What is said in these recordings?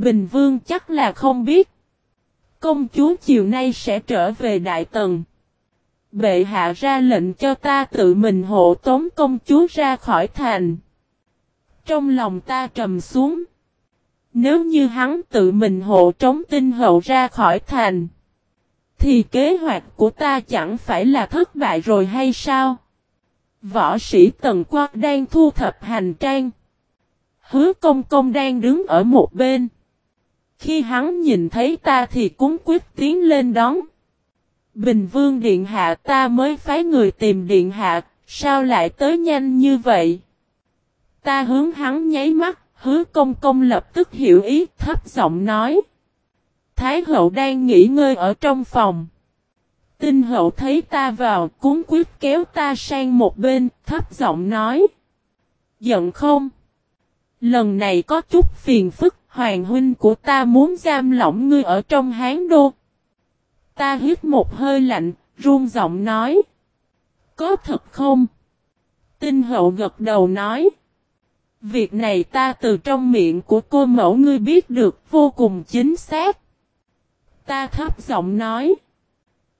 Bình Vương chắc là không biết. Công chúa chiều nay sẽ trở về Đại Tần. Bệ hạ ra lệnh cho ta tự mình hộ tống công chúa ra khỏi thành. Trong lòng ta trầm xuống. Nếu như hắn tự mình hộ trống tinh hậu ra khỏi thành. Thì kế hoạch của ta chẳng phải là thất bại rồi hay sao? Võ sĩ Tần Quang đang thu thập hành trang. Hứa công công đang đứng ở một bên. Khi hắn nhìn thấy ta thì cúng quyết tiến lên đón. Bình Vương Điện Hạ ta mới phái người tìm Điện Hạ, sao lại tới nhanh như vậy? Ta hướng hắn nháy mắt, hứa công công lập tức hiểu ý, thấp giọng nói. Thái hậu đang nghỉ ngơi ở trong phòng. Tinh hậu thấy ta vào, cuốn quyết kéo ta sang một bên, thấp giọng nói. Giận không? Lần này có chút phiền phức, hoàng huynh của ta muốn giam lỏng ngươi ở trong hán đô. Ta hít một hơi lạnh, run giọng nói. Có thật không? Tinh hậu gật đầu nói. Việc này ta từ trong miệng của cô mẫu ngươi biết được vô cùng chính xác. Ta thấp giọng nói.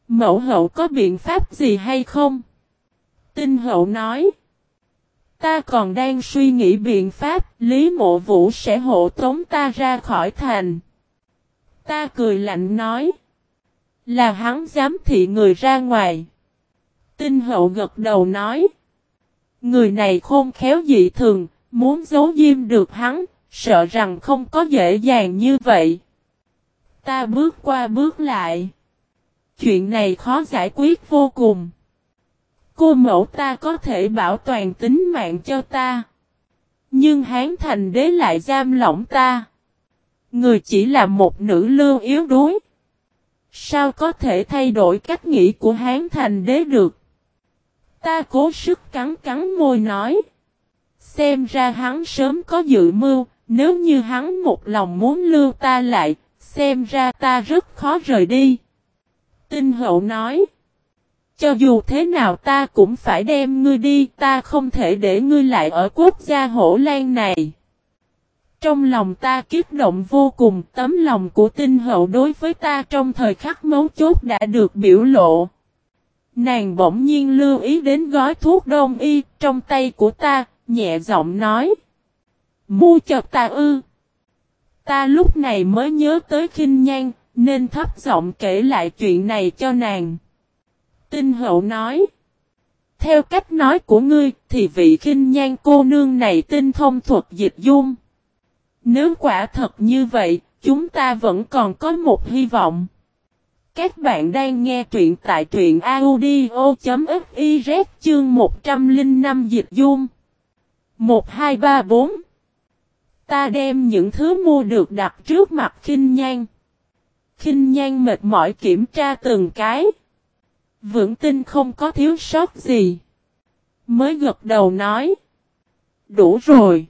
Mẫu hậu có biện pháp gì hay không? Tinh hậu nói. Ta còn đang suy nghĩ biện pháp, Lý Mộ Vũ sẽ hộ tống ta ra khỏi thành. Ta cười lạnh nói. Là hắn dám thị người ra ngoài. Tinh hậu gật đầu nói. Người này khôn khéo dị thường, muốn giấu diêm được hắn, sợ rằng không có dễ dàng như vậy. Ta bước qua bước lại. Chuyện này khó giải quyết vô cùng. Cô mẫu ta có thể bảo toàn tính mạng cho ta. Nhưng Hán Thành Đế lại giam lỏng ta. Người chỉ là một nữ lưu yếu đuối. Sao có thể thay đổi cách nghĩ của Hán Thành Đế được? Ta cố sức cắn cắn môi nói. Xem ra hắn sớm có dự mưu, nếu như hắn một lòng muốn lưu ta lại, xem ra ta rất khó rời đi. Tinh hậu nói. Cho dù thế nào ta cũng phải đem ngươi đi, ta không thể để ngươi lại ở quốc gia hổ lan này. Trong lòng ta kiếp động vô cùng, tấm lòng của tinh hậu đối với ta trong thời khắc mấu chốt đã được biểu lộ. Nàng bỗng nhiên lưu ý đến gói thuốc đông y trong tay của ta, nhẹ giọng nói. Mua chật ta ư. Ta lúc này mới nhớ tới khinh nhan, nên thấp giọng kể lại chuyện này cho nàng. Tinh hậu nói. Theo cách nói của ngươi thì vị khinh nhan cô nương này tinh thông thuật dịch dung. Nếu quả thật như vậy, chúng ta vẫn còn có một hy vọng. Các bạn đang nghe truyện tại truyện audio.fiz chương 105 dịch dung. 1, 2, 3, 4 Ta đem những thứ mua được đặt trước mặt khinh nhan. Khinh nhan mệt mỏi kiểm tra từng cái. Vững tin không có thiếu sót gì. Mới gật đầu nói. Đủ rồi.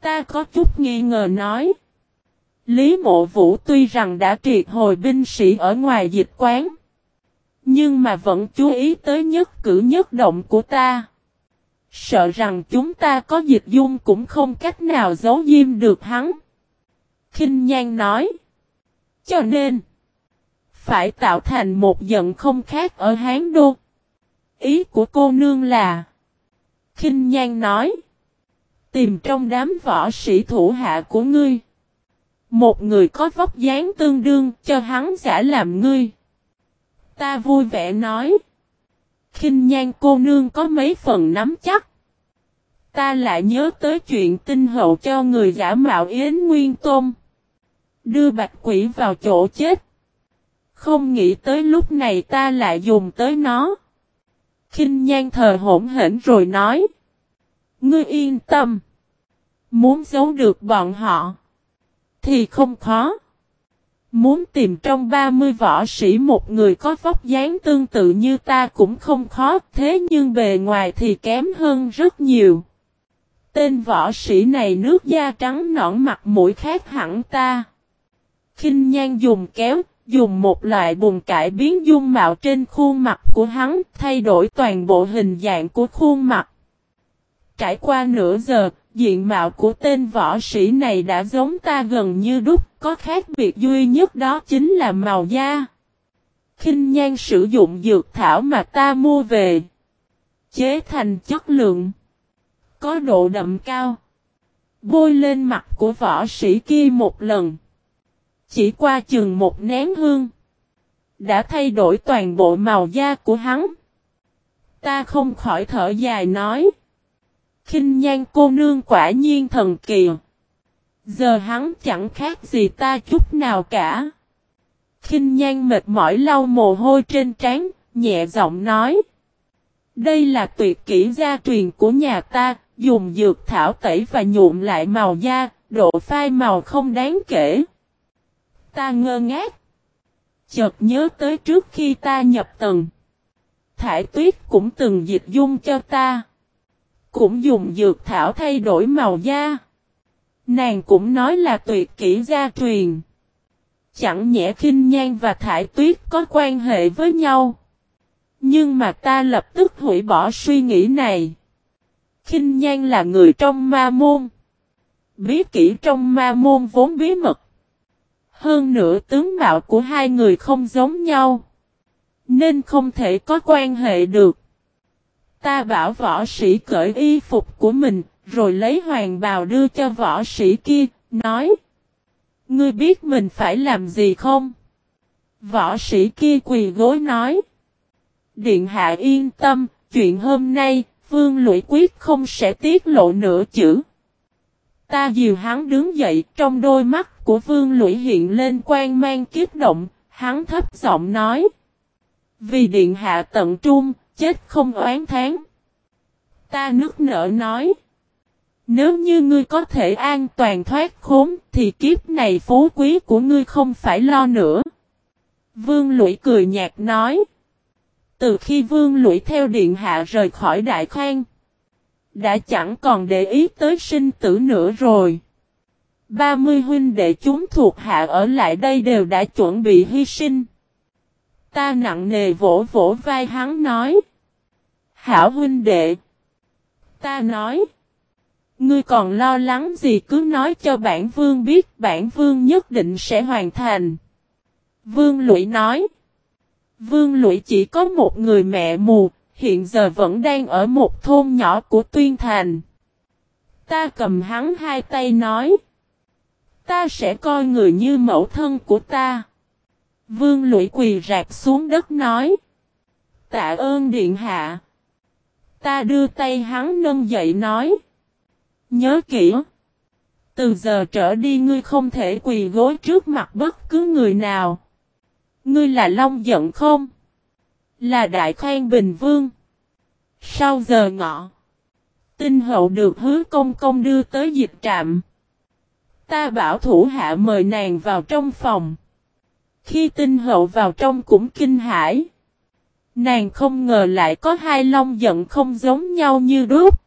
Ta có chút nghi ngờ nói. Lý mộ vũ tuy rằng đã triệt hồi binh sĩ ở ngoài dịch quán. Nhưng mà vẫn chú ý tới nhất cử nhất động của ta. Sợ rằng chúng ta có dịch dung cũng không cách nào giấu diêm được hắn. kinh Nhan nói. Cho nên, phải tạo thành một giận không khác ở Hán Đô. Ý của cô nương là, kinh Nhan nói. Tìm trong đám võ sĩ thủ hạ của ngươi. Một người có vóc dáng tương đương cho hắn giả làm ngươi. Ta vui vẻ nói khinh nhan cô nương có mấy phần nắm chắc. Ta lại nhớ tới chuyện tinh hậu cho người giả mạo Yến Nguyên Tôn. Đưa bạch quỷ vào chỗ chết. Không nghĩ tới lúc này ta lại dùng tới nó. Kinh nhan thờ hỗn hển rồi nói. Ngươi yên tâm. Muốn giấu được bọn họ. Thì không khó. Muốn tìm trong 30 võ sĩ một người có vóc dáng tương tự như ta cũng không khó, thế nhưng bề ngoài thì kém hơn rất nhiều. Tên võ sĩ này nước da trắng nõn mặt mũi khác hẳn ta. kinh nhan dùng kéo, dùng một loại bùn cải biến dung mạo trên khuôn mặt của hắn, thay đổi toàn bộ hình dạng của khuôn mặt. Trải qua nửa giờ, diện mạo của tên võ sĩ này đã giống ta gần như đúc, có khác biệt duy nhất đó chính là màu da. Kinh nhan sử dụng dược thảo mà ta mua về. Chế thành chất lượng. Có độ đậm cao. Bôi lên mặt của võ sĩ kia một lần. Chỉ qua chừng một nén hương. Đã thay đổi toàn bộ màu da của hắn. Ta không khỏi thở dài nói. kinh nhan cô nương quả nhiên thần kỳ. Giờ hắn chẳng khác gì ta chút nào cả. kinh nhan mệt mỏi lau mồ hôi trên trán, nhẹ giọng nói. Đây là tuyệt kỹ gia truyền của nhà ta, dùng dược thảo tẩy và nhuộm lại màu da, độ phai màu không đáng kể. Ta ngơ ngác. Chợt nhớ tới trước khi ta nhập tầng. Thải tuyết cũng từng dịch dung cho ta. Cũng dùng dược thảo thay đổi màu da. Nàng cũng nói là tuyệt kỹ gia truyền. Chẳng nhẽ khinh nhan và thải tuyết có quan hệ với nhau. Nhưng mà ta lập tức hủy bỏ suy nghĩ này. Kinh Nhan là người trong ma môn. Bí kỹ trong ma môn vốn bí mật. Hơn nữa tướng mạo của hai người không giống nhau. Nên không thể có quan hệ được. Ta bảo võ sĩ cởi y phục của mình, rồi lấy hoàng bào đưa cho võ sĩ kia, nói. Ngươi biết mình phải làm gì không? Võ sĩ kia quỳ gối nói. Điện hạ yên tâm, chuyện hôm nay, vương lũy quyết không sẽ tiết lộ nửa chữ. Ta dìu hắn đứng dậy, trong đôi mắt của vương lũy hiện lên quan mang kiếp động, hắn thấp giọng nói. Vì điện hạ tận trung, chết không oán tháng. Ta nước nở nói. Nếu như ngươi có thể an toàn thoát khốn, thì kiếp này phú quý của ngươi không phải lo nữa. Vương lũy cười nhạt nói. Từ khi vương lũy theo điện hạ rời khỏi đại khoan, đã chẳng còn để ý tới sinh tử nữa rồi. 30 huynh đệ chúng thuộc hạ ở lại đây đều đã chuẩn bị hy sinh. Ta nặng nề vỗ vỗ vai hắn nói. Hảo huynh đệ. Ta nói. Ngươi còn lo lắng gì cứ nói cho bản vương biết bản vương nhất định sẽ hoàn thành. Vương lũy nói. Vương lũy chỉ có một người mẹ mù, hiện giờ vẫn đang ở một thôn nhỏ của Tuyên Thành. Ta cầm hắn hai tay nói. Ta sẽ coi người như mẫu thân của ta. Vương lũy quỳ rạc xuống đất nói. Tạ ơn điện hạ. Ta đưa tay hắn nâng dậy nói. Nhớ kỹ. Từ giờ trở đi ngươi không thể quỳ gối trước mặt bất cứ người nào. Ngươi là Long giận không? Là Đại Khoan Bình Vương. Sau giờ ngọ. Tinh hậu được hứa công công đưa tới dịch trạm. Ta bảo thủ hạ mời nàng vào trong phòng. Khi tinh hậu vào trong cũng kinh hãi. Nàng không ngờ lại có hai long giận không giống nhau như đúc.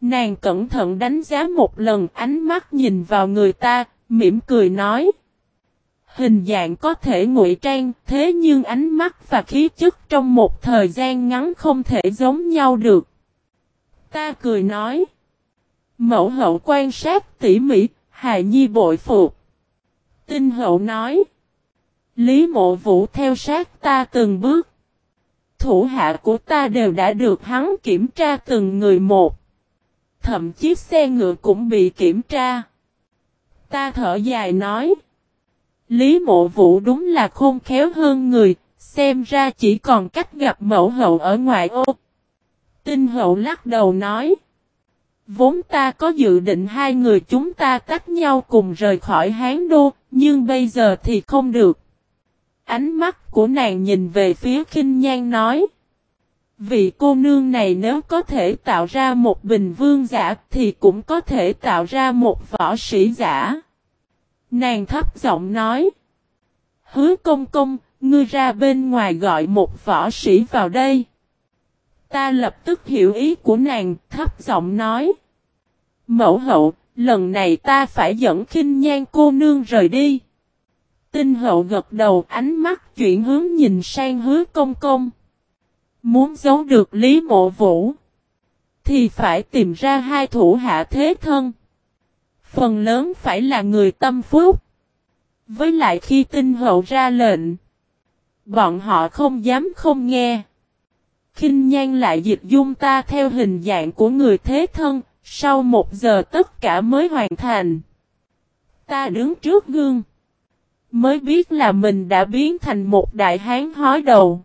Nàng cẩn thận đánh giá một lần ánh mắt nhìn vào người ta, mỉm cười nói. Hình dạng có thể ngụy trang, thế nhưng ánh mắt và khí chất trong một thời gian ngắn không thể giống nhau được. Ta cười nói. Mẫu hậu quan sát tỉ mỉ, Hà nhi bội phục. Tinh hậu nói. Lý mộ vũ theo sát ta từng bước. Thủ hạ của ta đều đã được hắn kiểm tra từng người một. Thậm chí xe ngựa cũng bị kiểm tra. Ta thở dài nói. Lý mộ vũ đúng là khôn khéo hơn người, xem ra chỉ còn cách gặp mẫu hậu ở ngoài ô. Tinh hậu lắc đầu nói. Vốn ta có dự định hai người chúng ta tách nhau cùng rời khỏi Hán Đô, nhưng bây giờ thì không được. Ánh mắt của nàng nhìn về phía khinh nhan nói. Vị cô nương này nếu có thể tạo ra một bình vương giả thì cũng có thể tạo ra một võ sĩ giả. Nàng thấp giọng nói. Hứa công công, ngươi ra bên ngoài gọi một võ sĩ vào đây. Ta lập tức hiểu ý của nàng, thấp giọng nói. Mẫu hậu, lần này ta phải dẫn khinh nhan cô nương rời đi. Tinh hậu gật đầu ánh mắt chuyển hướng nhìn sang hứa công công. Muốn giấu được Lý Mộ Vũ. thì phải tìm ra hai thủ hạ thế thân. Phần lớn phải là người tâm phúc. Với lại khi tinh hậu ra lệnh, bọn họ không dám không nghe kinh nhan lại dịch dung ta theo hình dạng của người thế thân, sau một giờ tất cả mới hoàn thành. Ta đứng trước gương. Mới biết là mình đã biến thành một đại hán hói đầu.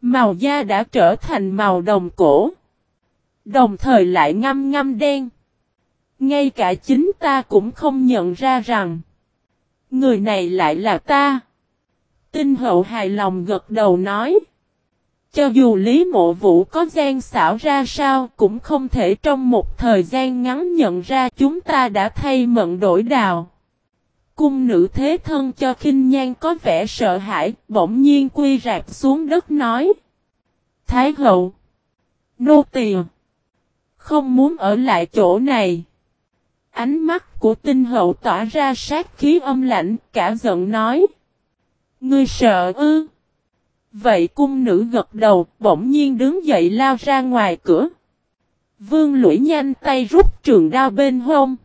Màu da đã trở thành màu đồng cổ. Đồng thời lại ngâm ngâm đen. Ngay cả chính ta cũng không nhận ra rằng. Người này lại là ta. Tinh hậu hài lòng gật đầu nói. Cho dù Lý Mộ Vũ có gian xảo ra sao cũng không thể trong một thời gian ngắn nhận ra chúng ta đã thay mận đổi đào. Cung nữ thế thân cho khinh nhan có vẻ sợ hãi, bỗng nhiên quy rạp xuống đất nói. Thái hậu! Nô tỳ Không muốn ở lại chỗ này. Ánh mắt của tinh hậu tỏa ra sát khí âm lạnh, cả giận nói. Ngươi sợ ư? Vậy cung nữ gật đầu, bỗng nhiên đứng dậy lao ra ngoài cửa. Vương lũy nhanh tay rút trường đao bên hông.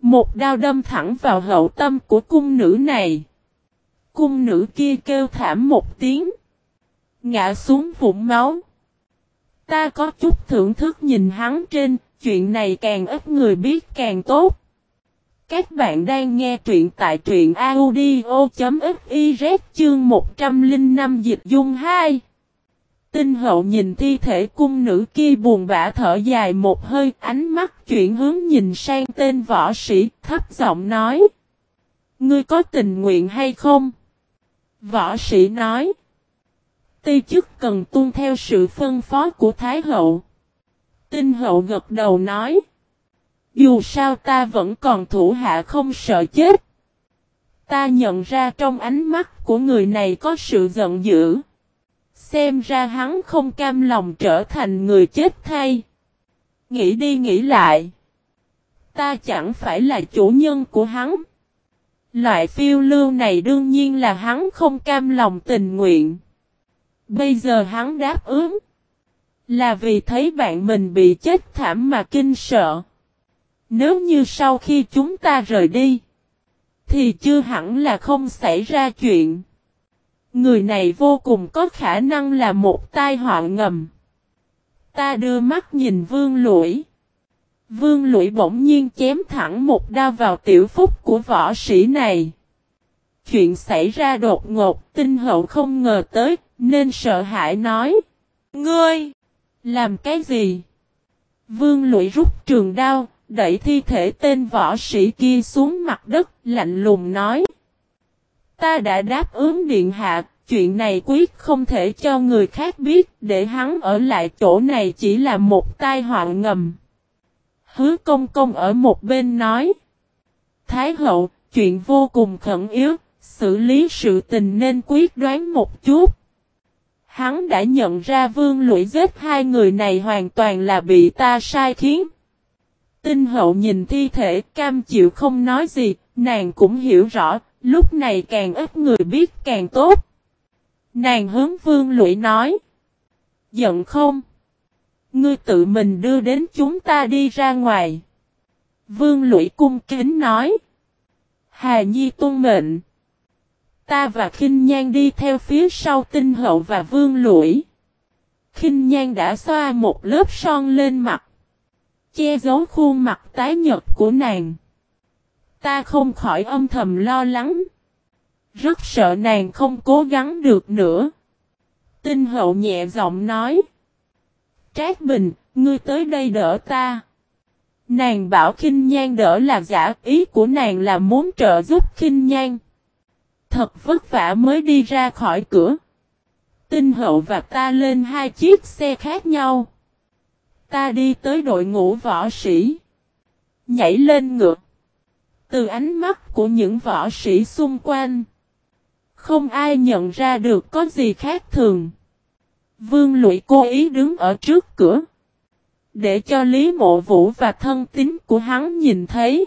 Một đao đâm thẳng vào hậu tâm của cung nữ này. Cung nữ kia kêu thảm một tiếng. Ngã xuống vũng máu. Ta có chút thưởng thức nhìn hắn trên, chuyện này càng ít người biết càng tốt. Các bạn đang nghe truyện tại truyện audio.fiz chương 105 dịch dung 2. Tinh hậu nhìn thi thể cung nữ kia buồn bã thở dài một hơi, ánh mắt chuyển hướng nhìn sang tên võ sĩ, thấp giọng nói. Ngươi có tình nguyện hay không? Võ sĩ nói. Ti chức cần tuân theo sự phân phó của Thái hậu. Tinh hậu gật đầu nói. Dù sao ta vẫn còn thủ hạ không sợ chết. Ta nhận ra trong ánh mắt của người này có sự giận dữ. Xem ra hắn không cam lòng trở thành người chết thay. Nghĩ đi nghĩ lại. Ta chẳng phải là chủ nhân của hắn. Loại phiêu lưu này đương nhiên là hắn không cam lòng tình nguyện. Bây giờ hắn đáp ứng. Là vì thấy bạn mình bị chết thảm mà kinh sợ. Nếu như sau khi chúng ta rời đi. Thì chưa hẳn là không xảy ra chuyện. Người này vô cùng có khả năng là một tai họa ngầm. Ta đưa mắt nhìn vương lũi. Vương lũi bỗng nhiên chém thẳng một đao vào tiểu phúc của võ sĩ này. Chuyện xảy ra đột ngột, tinh hậu không ngờ tới, nên sợ hãi nói. Ngươi! Làm cái gì? Vương lũi rút trường đao, đẩy thi thể tên võ sĩ kia xuống mặt đất, lạnh lùng nói. Ta đã đáp ứng điện hạ, chuyện này quyết không thể cho người khác biết, để hắn ở lại chỗ này chỉ là một tai họa ngầm. Hứa công công ở một bên nói. Thái hậu, chuyện vô cùng khẩn yếu, xử lý sự tình nên quyết đoán một chút. Hắn đã nhận ra vương lũy giết hai người này hoàn toàn là bị ta sai khiến. Tinh hậu nhìn thi thể cam chịu không nói gì, nàng cũng hiểu rõ, lúc này càng ít người biết càng tốt. Nàng hướng vương lũy nói. Giận không? Ngươi tự mình đưa đến chúng ta đi ra ngoài. Vương lũy cung kính nói. Hà Nhi tuân mệnh. Ta và khinh Nhan đi theo phía sau tinh hậu và vương lũy. khinh Nhan đã xoa một lớp son lên mặt. Che giấu khuôn mặt tái nhật của nàng. Ta không khỏi âm thầm lo lắng. Rất sợ nàng không cố gắng được nữa. Tinh hậu nhẹ giọng nói. Trác Bình, ngươi tới đây đỡ ta. Nàng bảo khinh Nhan đỡ là giả, ý của nàng là muốn trợ giúp khinh Nhan. Thật vất vả mới đi ra khỏi cửa. Tinh hậu và ta lên hai chiếc xe khác nhau. Ta đi tới đội ngũ võ sĩ. Nhảy lên ngược Từ ánh mắt của những võ sĩ xung quanh. Không ai nhận ra được có gì khác thường. Vương lụy cố ý đứng ở trước cửa. Để cho Lý Mộ Vũ và thân tín của hắn nhìn thấy.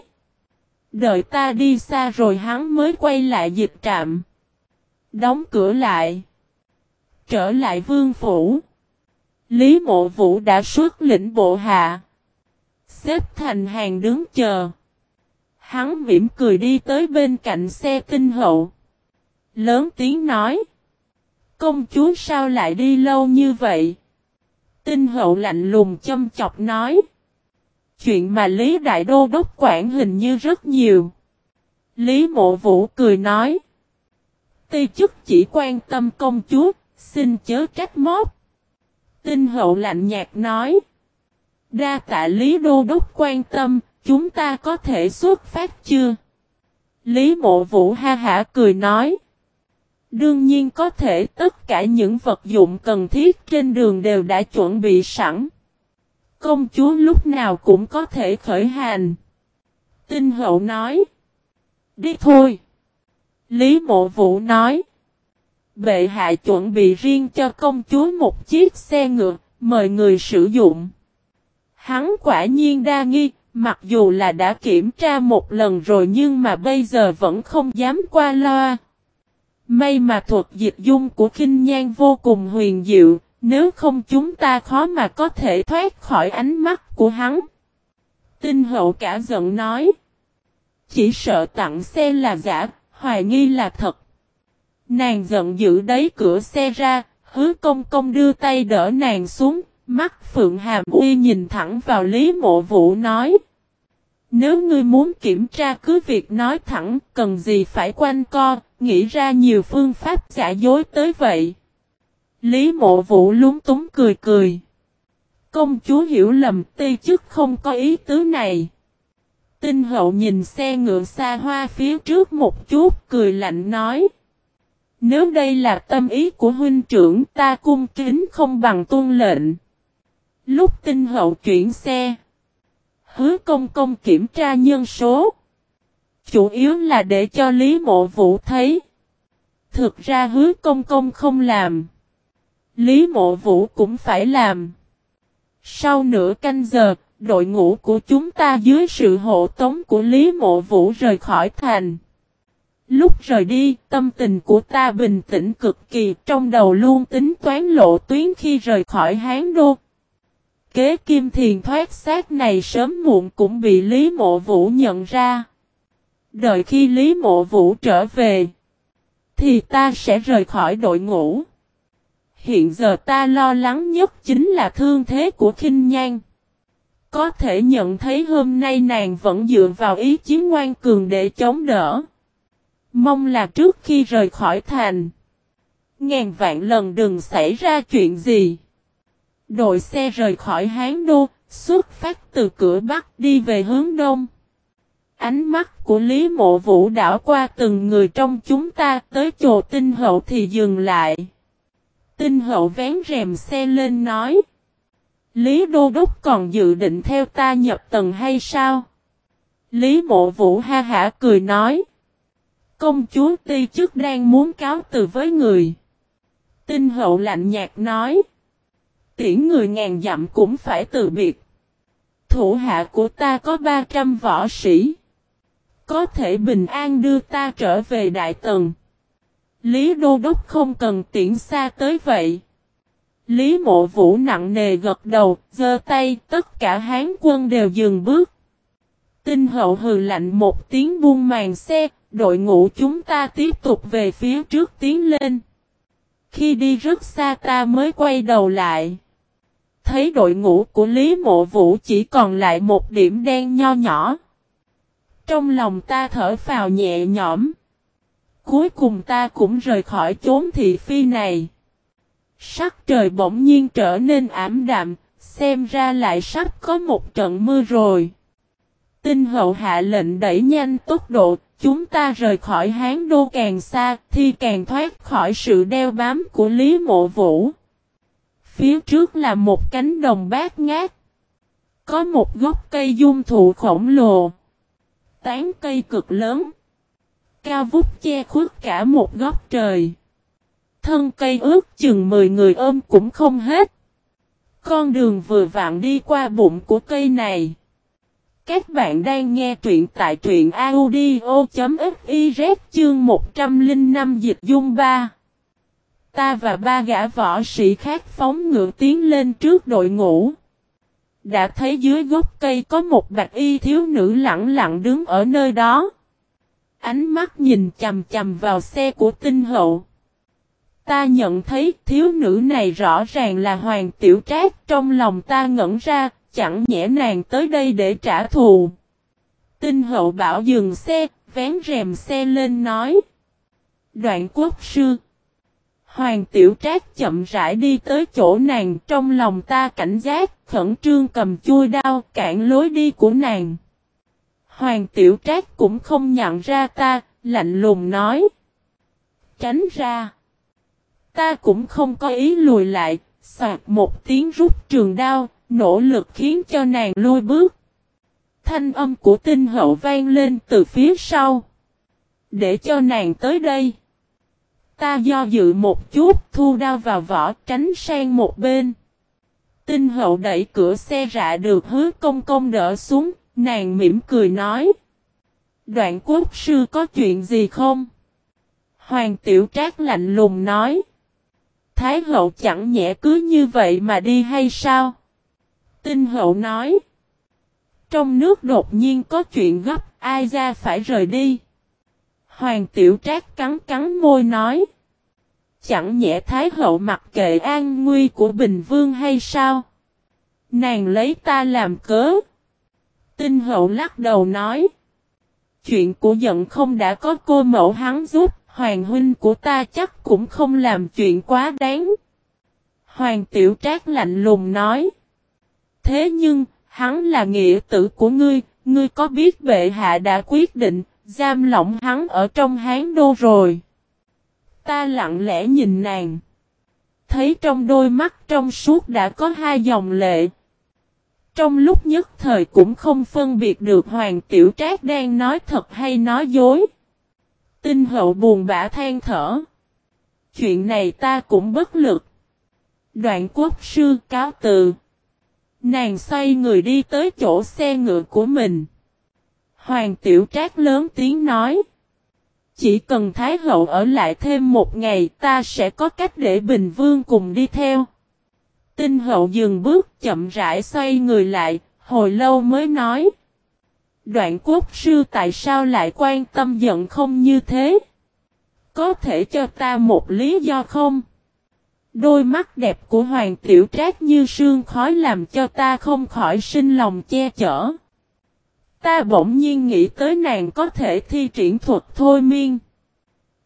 Đợi ta đi xa rồi hắn mới quay lại dịch trạm. Đóng cửa lại. Trở lại vương phủ. Lý Mộ Vũ đã xuất lĩnh bộ hạ. Xếp thành hàng đứng chờ. Hắn mỉm cười đi tới bên cạnh xe tinh hậu. Lớn tiếng nói. Công chúa sao lại đi lâu như vậy? Tinh hậu lạnh lùng châm chọc nói. Chuyện mà Lý Đại Đô Đốc quản hình như rất nhiều. Lý Mộ Vũ cười nói. Ti chức chỉ quan tâm công chúa, xin chớ trách móc. Tinh hậu lạnh nhạt nói. Đa tạ Lý Đô Đốc quan tâm, chúng ta có thể xuất phát chưa? Lý Mộ Vũ ha hả cười nói. Đương nhiên có thể tất cả những vật dụng cần thiết trên đường đều đã chuẩn bị sẵn. Công chúa lúc nào cũng có thể khởi hành. Tinh hậu nói. Đi thôi. Lý mộ vũ nói. Bệ hạ chuẩn bị riêng cho công chúa một chiếc xe ngựa, mời người sử dụng. Hắn quả nhiên đa nghi, mặc dù là đã kiểm tra một lần rồi nhưng mà bây giờ vẫn không dám qua loa. May mà thuật dịch dung của kinh nhan vô cùng huyền diệu, nếu không chúng ta khó mà có thể thoát khỏi ánh mắt của hắn. Tinh hậu cả giận nói. Chỉ sợ tặng xe là giả, hoài nghi là thật. Nàng giận dữ đấy cửa xe ra, hứa công công đưa tay đỡ nàng xuống, mắt Phượng Hàm Uy nhìn thẳng vào Lý Mộ Vũ nói. Nếu ngươi muốn kiểm tra cứ việc nói thẳng, cần gì phải quanh co, nghĩ ra nhiều phương pháp giả dối tới vậy. Lý Mộ Vũ lúng túng cười cười. Công chúa hiểu lầm ti chức không có ý tứ này. Tinh hậu nhìn xe ngựa xa hoa phía trước một chút cười lạnh nói. Nếu đây là tâm ý của huynh trưởng ta cung kính không bằng tuân lệnh. Lúc tinh hậu chuyển xe. Hứa công công kiểm tra nhân số. Chủ yếu là để cho Lý Mộ Vũ thấy. Thực ra hứa công công không làm. Lý Mộ Vũ cũng phải làm. Sau nửa canh giờ, đội ngũ của chúng ta dưới sự hộ tống của Lý Mộ Vũ rời khỏi thành. Lúc rời đi, tâm tình của ta bình tĩnh cực kỳ, trong đầu luôn tính toán lộ tuyến khi rời khỏi Hán Đô. Kế kim thiền thoát xác này sớm muộn cũng bị Lý Mộ Vũ nhận ra. Đợi khi Lý Mộ Vũ trở về, thì ta sẽ rời khỏi đội ngũ. Hiện giờ ta lo lắng nhất chính là thương thế của khinh nhan. Có thể nhận thấy hôm nay nàng vẫn dựa vào ý chí ngoan cường để chống đỡ. Mong là trước khi rời khỏi thành. Ngàn vạn lần đừng xảy ra chuyện gì. Đội xe rời khỏi Hán Đô, xuất phát từ cửa Bắc đi về hướng Đông. Ánh mắt của Lý Mộ Vũ đảo qua từng người trong chúng ta tới chỗ tinh hậu thì dừng lại. Tinh hậu vén rèm xe lên nói. Lý Đô Đốc còn dự định theo ta nhập tầng hay sao? Lý Mộ Vũ ha hả cười nói. Công chúa ti chức đang muốn cáo từ với người. Tinh hậu lạnh nhạt nói. Tiễn người ngàn dặm cũng phải từ biệt. Thủ hạ của ta có 300 võ sĩ. Có thể bình an đưa ta trở về Đại Tần. Lý Đô Đốc không cần tiễn xa tới vậy. Lý Mộ Vũ nặng nề gật đầu, giơ tay, tất cả hán quân đều dừng bước. Tinh hậu hừ lạnh một tiếng buông màn xe, đội ngũ chúng ta tiếp tục về phía trước tiến lên. Khi đi rất xa ta mới quay đầu lại. Thấy đội ngũ của Lý Mộ Vũ chỉ còn lại một điểm đen nho nhỏ. Trong lòng ta thở phào nhẹ nhõm. Cuối cùng ta cũng rời khỏi chốn thị phi này. Sắc trời bỗng nhiên trở nên ảm đạm, xem ra lại sắp có một trận mưa rồi. Tinh hậu hạ lệnh đẩy nhanh tốc độ, chúng ta rời khỏi Hán Đô càng xa, thì càng thoát khỏi sự đeo bám của Lý Mộ Vũ. Phía trước là một cánh đồng bát ngát. Có một gốc cây dung thụ khổng lồ. Tán cây cực lớn. Cao vút che khuất cả một góc trời. Thân cây ướt chừng 10 người ôm cũng không hết. Con đường vừa vặn đi qua bụng của cây này. Các bạn đang nghe truyện tại truyện audio.fiz chương 105 dịch dung 3. Ta và ba gã võ sĩ khác phóng ngựa tiến lên trước đội ngũ. Đã thấy dưới gốc cây có một bạch y thiếu nữ lặng lặng đứng ở nơi đó. Ánh mắt nhìn chầm chầm vào xe của tinh hậu. Ta nhận thấy thiếu nữ này rõ ràng là Hoàng Tiểu Trác trong lòng ta ngẩn ra, chẳng nhẽ nàng tới đây để trả thù. Tinh hậu bảo dừng xe, vén rèm xe lên nói. Đoạn quốc sư. Hoàng Tiểu Trác chậm rãi đi tới chỗ nàng trong lòng ta cảnh giác, khẩn trương cầm chui đao cản lối đi của nàng. Hoàng Tiểu Trác cũng không nhận ra ta, lạnh lùng nói. Tránh ra. Ta cũng không có ý lùi lại, soạt một tiếng rút trường đao, nỗ lực khiến cho nàng lùi bước. Thanh âm của tinh hậu vang lên từ phía sau. Để cho nàng tới đây. Ta do dự một chút thu đao vào vỏ tránh sang một bên. Tinh hậu đẩy cửa xe rạ được hứa công công đỡ xuống, nàng mỉm cười nói. Đoạn quốc sư có chuyện gì không? Hoàng tiểu trác lạnh lùng nói. Thái hậu chẳng nhẹ cứ như vậy mà đi hay sao? Tinh hậu nói. Trong nước đột nhiên có chuyện gấp, ai ra phải rời đi. Hoàng tiểu trác cắn cắn môi nói. Chẳng nhẽ Thái hậu mặc kệ an nguy của Bình Vương hay sao? Nàng lấy ta làm cớ. Tinh hậu lắc đầu nói. Chuyện của giận không đã có cô mẫu hắn giúp, hoàng huynh của ta chắc cũng không làm chuyện quá đáng. Hoàng tiểu trác lạnh lùng nói. Thế nhưng, hắn là nghĩa tử của ngươi, ngươi có biết bệ hạ đã quyết định, giam lỏng hắn ở trong hán đô rồi. Ta lặng lẽ nhìn nàng. Thấy trong đôi mắt trong suốt đã có hai dòng lệ. Trong lúc nhất thời cũng không phân biệt được Hoàng Tiểu Trác đang nói thật hay nói dối. Tinh hậu buồn bã than thở. Chuyện này ta cũng bất lực. Đoạn quốc sư cáo từ. Nàng xoay người đi tới chỗ xe ngựa của mình. Hoàng Tiểu Trác lớn tiếng nói. Chỉ cần Thái Hậu ở lại thêm một ngày ta sẽ có cách để Bình Vương cùng đi theo. Tinh Hậu dừng bước chậm rãi xoay người lại, hồi lâu mới nói. Đoạn quốc sư tại sao lại quan tâm giận không như thế? Có thể cho ta một lý do không? Đôi mắt đẹp của Hoàng Tiểu Trác như sương khói làm cho ta không khỏi sinh lòng che chở. Ta bỗng nhiên nghĩ tới nàng có thể thi triển thuật thôi miên.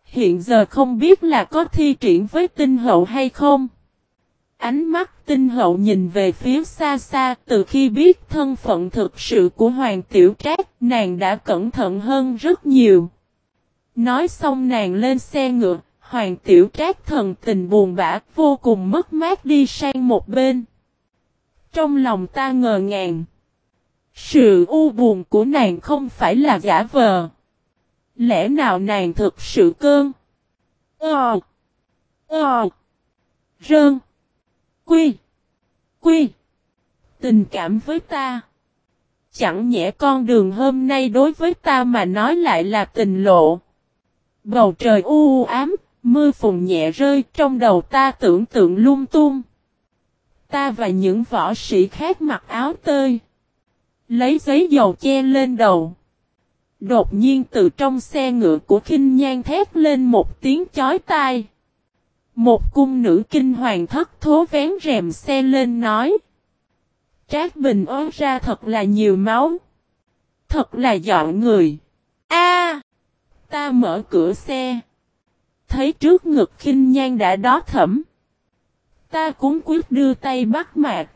Hiện giờ không biết là có thi triển với tinh hậu hay không. Ánh mắt tinh hậu nhìn về phía xa xa từ khi biết thân phận thực sự của Hoàng Tiểu Trác, nàng đã cẩn thận hơn rất nhiều. Nói xong nàng lên xe ngựa, Hoàng Tiểu Trác thần tình buồn bã vô cùng mất mát đi sang một bên. Trong lòng ta ngờ ngàng. Sự u buồn của nàng không phải là giả vờ. Lẽ nào nàng thực sự cơn? Ờ. Ờ. Rơn. Quy. Quy. Tình cảm với ta. Chẳng nhẽ con đường hôm nay đối với ta mà nói lại là tình lộ. Bầu trời u u ám, mưa phùn nhẹ rơi trong đầu ta tưởng tượng lung tung. Ta và những võ sĩ khác mặc áo tơi. Lấy giấy dầu che lên đầu. Đột nhiên từ trong xe ngựa của khinh nhan thét lên một tiếng chói tai. Một cung nữ kinh hoàng thất thố vén rèm xe lên nói. Trác Bình ớt ra thật là nhiều máu. Thật là dọn người. A, Ta mở cửa xe. Thấy trước ngực khinh nhan đã đó thẩm. Ta cũng quyết đưa tay bắt mạc.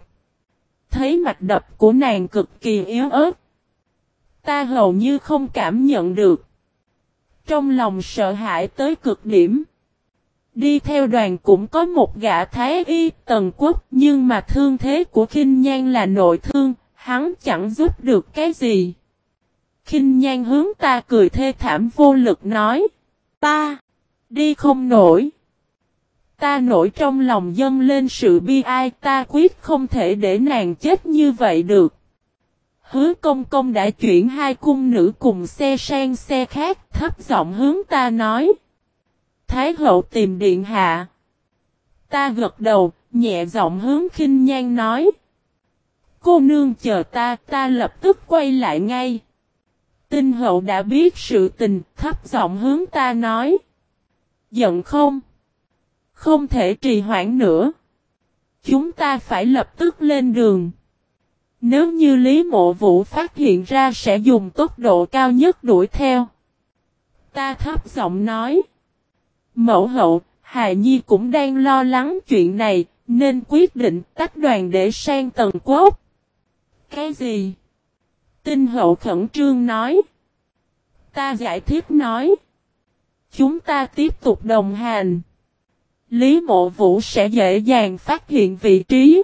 Thấy mạch đập của nàng cực kỳ yếu ớt. Ta hầu như không cảm nhận được. Trong lòng sợ hãi tới cực điểm. Đi theo đoàn cũng có một gã thái y tần quốc nhưng mà thương thế của khinh nhan là nội thương, hắn chẳng giúp được cái gì. Khinh nhan hướng ta cười thê thảm vô lực nói. Ta, đi không nổi. Ta nổi trong lòng dâng lên sự bi ai ta quyết không thể để nàng chết như vậy được. Hứa công công đã chuyển hai cung nữ cùng xe sang xe khác thấp giọng hướng ta nói. Thái hậu tìm điện hạ. Ta gật đầu, nhẹ giọng hướng khinh nhan nói. Cô nương chờ ta, ta lập tức quay lại ngay. Tinh hậu đã biết sự tình, thấp giọng hướng ta nói. Giận không? Không thể trì hoãn nữa. Chúng ta phải lập tức lên đường. Nếu như Lý Mộ Vũ phát hiện ra sẽ dùng tốc độ cao nhất đuổi theo. Ta thấp giọng nói. Mẫu hậu, Hà Nhi cũng đang lo lắng chuyện này, nên quyết định tách đoàn để sang tầng quốc. Cái gì? Tinh hậu khẩn trương nói. Ta giải thích nói. Chúng ta tiếp tục đồng hành. Lý mộ vũ sẽ dễ dàng phát hiện vị trí.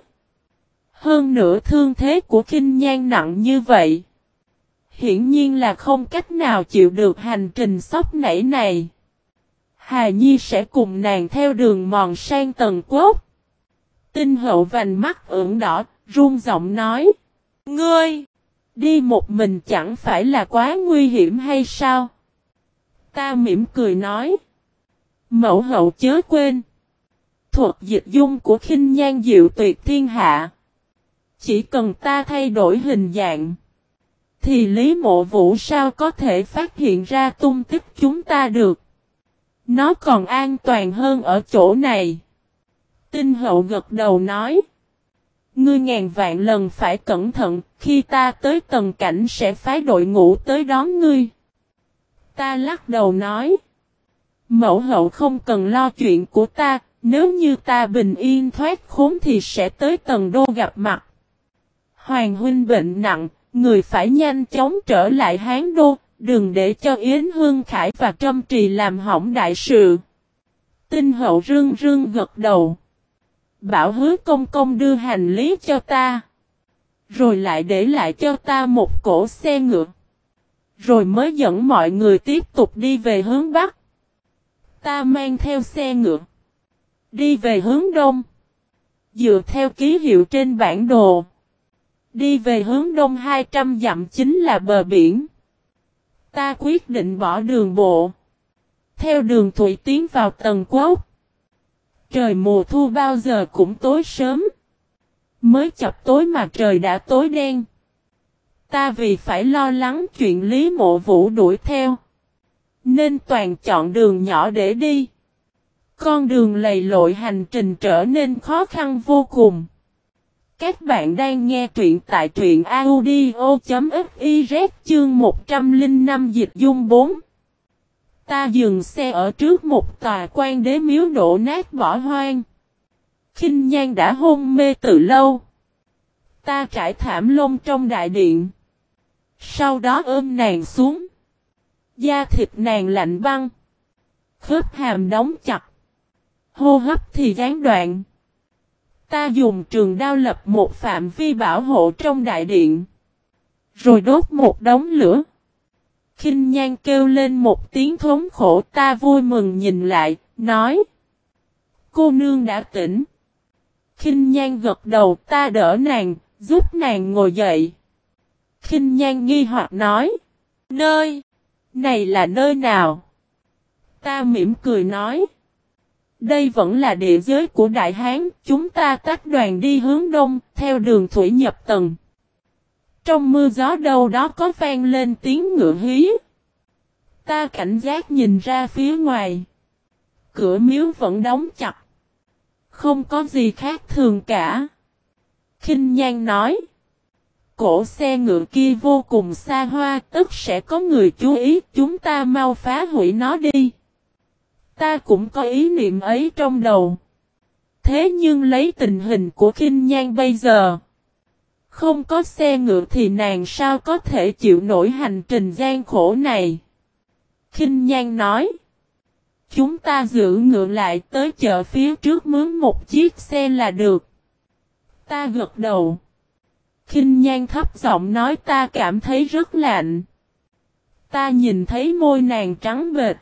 Hơn nữa thương thế của kinh nhan nặng như vậy. Hiển nhiên là không cách nào chịu được hành trình sốc nảy này. Hà Nhi sẽ cùng nàng theo đường mòn sang tầng quốc. Tinh hậu vành mắt ửng đỏ, run giọng nói. Ngươi! Đi một mình chẳng phải là quá nguy hiểm hay sao? Ta mỉm cười nói. Mẫu hậu chớ quên. Thuật dịch dung của khinh nhan diệu tuyệt thiên hạ. Chỉ cần ta thay đổi hình dạng. Thì Lý Mộ Vũ sao có thể phát hiện ra tung tích chúng ta được. Nó còn an toàn hơn ở chỗ này. Tinh hậu gật đầu nói. Ngươi ngàn vạn lần phải cẩn thận, khi ta tới tầng cảnh sẽ phái đội ngũ tới đón ngươi. Ta lắc đầu nói. Mẫu hậu không cần lo chuyện của ta, nếu như ta bình yên thoát khốn thì sẽ tới tầng đô gặp mặt. Hoàng huynh bệnh nặng, người phải nhanh chóng trở lại Hán đô, đừng để cho Yến Hương Khải và Trâm Trì làm hỏng đại sự. Tinh hậu rưng rưng gật đầu. Bảo hứa công công đưa hành lý cho ta. Rồi lại để lại cho ta một cổ xe ngựa. Rồi mới dẫn mọi người tiếp tục đi về hướng Bắc. Ta mang theo xe ngựa. Đi về hướng Đông. Dựa theo ký hiệu trên bản đồ. Đi về hướng Đông 200 dặm chính là bờ biển. Ta quyết định bỏ đường bộ. Theo đường thủy tiến vào tầng quốc. Trời mùa thu bao giờ cũng tối sớm. Mới chập tối mà trời đã tối đen. Ta vì phải lo lắng chuyện Lý Mộ Vũ đuổi theo. Nên toàn chọn đường nhỏ để đi. Con đường lầy lội hành trình trở nên khó khăn vô cùng. Các bạn đang nghe truyện tại truyện audio.fiz chương 105 dịch dung 4. Ta dừng xe ở trước một tòa quan đế miếu đổ nát bỏ hoang. kinh nhan đã hôn mê từ lâu. Ta trải thảm lông trong đại điện. Sau đó ôm nàng xuống. Da thịt nàng lạnh băng. Khớp hàm đóng chặt. Hô hấp thì gián đoạn. Ta dùng trường đao lập một phạm vi bảo hộ trong đại điện. Rồi đốt một đống lửa. kinh nhan kêu lên một tiếng thống khổ ta vui mừng nhìn lại, nói. Cô nương đã tỉnh. kinh nhan gật đầu ta đỡ nàng, giúp nàng ngồi dậy kinh nhan nghi hoặc nói. Nơi? Này là nơi nào? Ta mỉm cười nói. Đây vẫn là địa giới của Đại Hán, chúng ta tách đoàn đi hướng đông, theo đường thủy nhập tầng. Trong mưa gió đâu đó có vang lên tiếng ngựa hí. Ta cảnh giác nhìn ra phía ngoài. Cửa miếu vẫn đóng chặt. Không có gì khác thường cả. kinh Nhan nói. Cổ xe ngựa kia vô cùng xa hoa, tức sẽ có người chú ý, chúng ta mau phá hủy nó đi. Ta cũng có ý niệm ấy trong đầu. Thế nhưng lấy tình hình của Kinh Nhan bây giờ. Không có xe ngựa thì nàng sao có thể chịu nổi hành trình gian khổ này. Kinh Nhan nói. Chúng ta giữ ngựa lại tới chợ phía trước mướn một chiếc xe là được. Ta gật đầu. Kinh Nhan thấp giọng nói ta cảm thấy rất lạnh. Ta nhìn thấy môi nàng trắng bệt.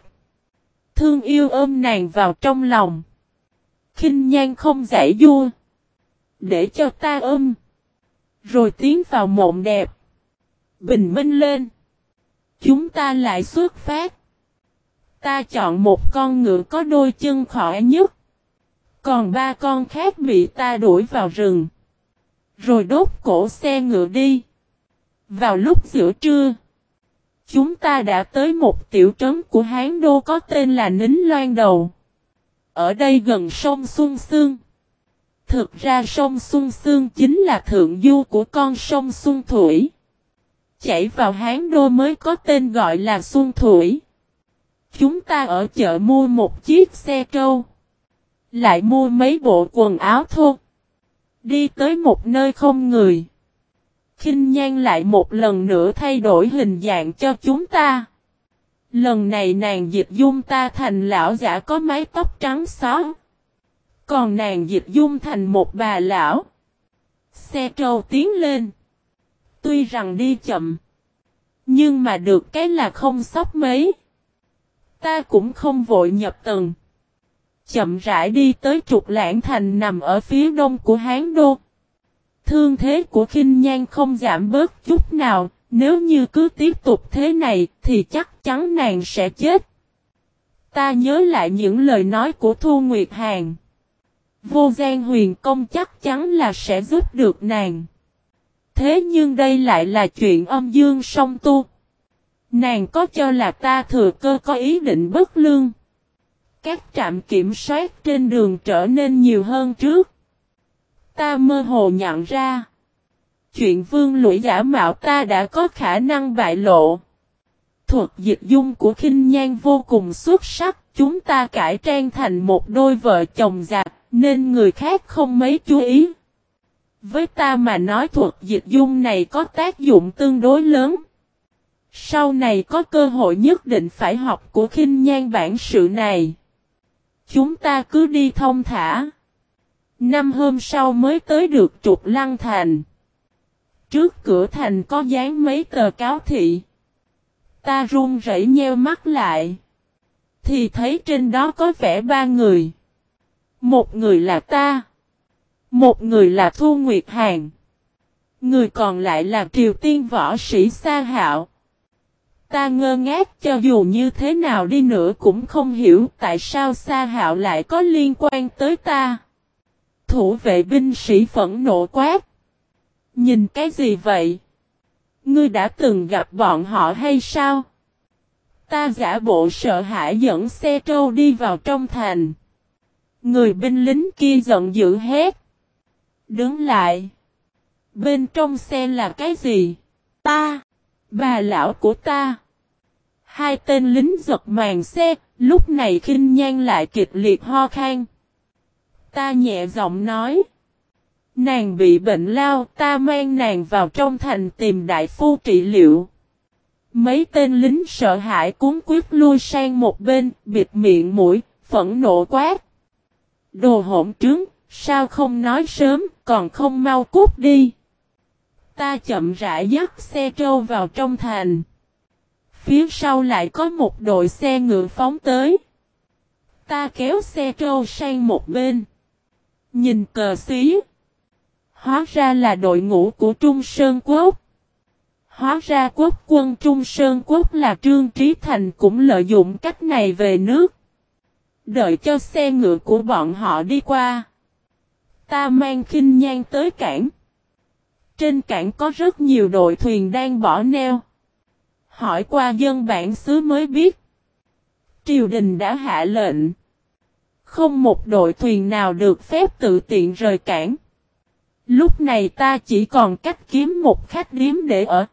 Thương yêu ôm nàng vào trong lòng. kinh nhan không giải vua. Để cho ta ôm. Rồi tiến vào mộng đẹp. Bình minh lên. Chúng ta lại xuất phát. Ta chọn một con ngựa có đôi chân khỏe nhất. Còn ba con khác bị ta đuổi vào rừng. Rồi đốt cổ xe ngựa đi. Vào lúc giữa trưa. Chúng ta đã tới một tiểu trấn của Hán Đô có tên là Nính Loan Đầu. Ở đây gần sông Xuân Sương. Thực ra sông Xuân Sương chính là thượng du của con sông Xuân Thủy. Chảy vào Hán Đô mới có tên gọi là Xuân Thủy. Chúng ta ở chợ mua một chiếc xe trâu. Lại mua mấy bộ quần áo thô. Đi tới một nơi không người. kinh nhan lại một lần nữa thay đổi hình dạng cho chúng ta. Lần này nàng dịch dung ta thành lão giả có mái tóc trắng xóa. Còn nàng dịch dung thành một bà lão. Xe trâu tiến lên. Tuy rằng đi chậm. Nhưng mà được cái là không sốc mấy. Ta cũng không vội nhập tầng. Chậm rãi đi tới trục lãng thành nằm ở phía đông của Hán Đô. Thương thế của khinh nhan không giảm bớt chút nào, nếu như cứ tiếp tục thế này thì chắc chắn nàng sẽ chết. Ta nhớ lại những lời nói của Thu Nguyệt Hàn. Vô gian huyền công chắc chắn là sẽ giúp được nàng. Thế nhưng đây lại là chuyện âm dương song tu. Nàng có cho là ta thừa cơ có ý định bất lương. Các trạm kiểm soát trên đường trở nên nhiều hơn trước. Ta mơ hồ nhận ra. Chuyện vương lũy giả mạo ta đã có khả năng bại lộ. Thuật dịch dung của khinh nhan vô cùng xuất sắc. Chúng ta cải trang thành một đôi vợ chồng giặc nên người khác không mấy chú ý. Với ta mà nói thuật dịch dung này có tác dụng tương đối lớn. Sau này có cơ hội nhất định phải học của khinh nhan bản sự này. Chúng ta cứ đi thông thả. Năm hôm sau mới tới được trục lăng thành. Trước cửa thành có dán mấy tờ cáo thị. Ta run rẩy nheo mắt lại. Thì thấy trên đó có vẻ ba người. Một người là ta. Một người là Thu Nguyệt Hàn. Người còn lại là Triều Tiên võ sĩ Sa Hạo. Ta ngơ ngác cho dù như thế nào đi nữa cũng không hiểu tại sao Sa Hạo lại có liên quan tới ta. Thủ vệ binh sĩ phẫn nộ quát. Nhìn cái gì vậy? Ngươi đã từng gặp bọn họ hay sao? Ta giả bộ sợ hãi dẫn xe trâu đi vào trong thành. Người binh lính kia giận dữ hét. Đứng lại. Bên trong xe là cái gì? Ta. Bà lão của ta. Hai tên lính giật màn xe, lúc này khinh nhan lại kịch liệt ho khan. Ta nhẹ giọng nói. Nàng bị bệnh lao, ta mang nàng vào trong thành tìm đại phu trị liệu. Mấy tên lính sợ hãi cuốn quyết lui sang một bên, bịt miệng mũi, phẫn nộ quát. Đồ hỗn trứng, sao không nói sớm, còn không mau cút đi. Ta chậm rãi dắt xe trâu vào trong thành. Phía sau lại có một đội xe ngựa phóng tới. Ta kéo xe trâu sang một bên. Nhìn cờ xí. Hóa ra là đội ngũ của Trung Sơn Quốc. Hóa ra quốc quân Trung Sơn Quốc là Trương Trí Thành cũng lợi dụng cách này về nước. Đợi cho xe ngựa của bọn họ đi qua. Ta mang khinh nhan tới cảng. Trên cảng có rất nhiều đội thuyền đang bỏ neo. Hỏi qua dân bản xứ mới biết. Triều đình đã hạ lệnh. Không một đội thuyền nào được phép tự tiện rời cảng. Lúc này ta chỉ còn cách kiếm một khách điếm để ở.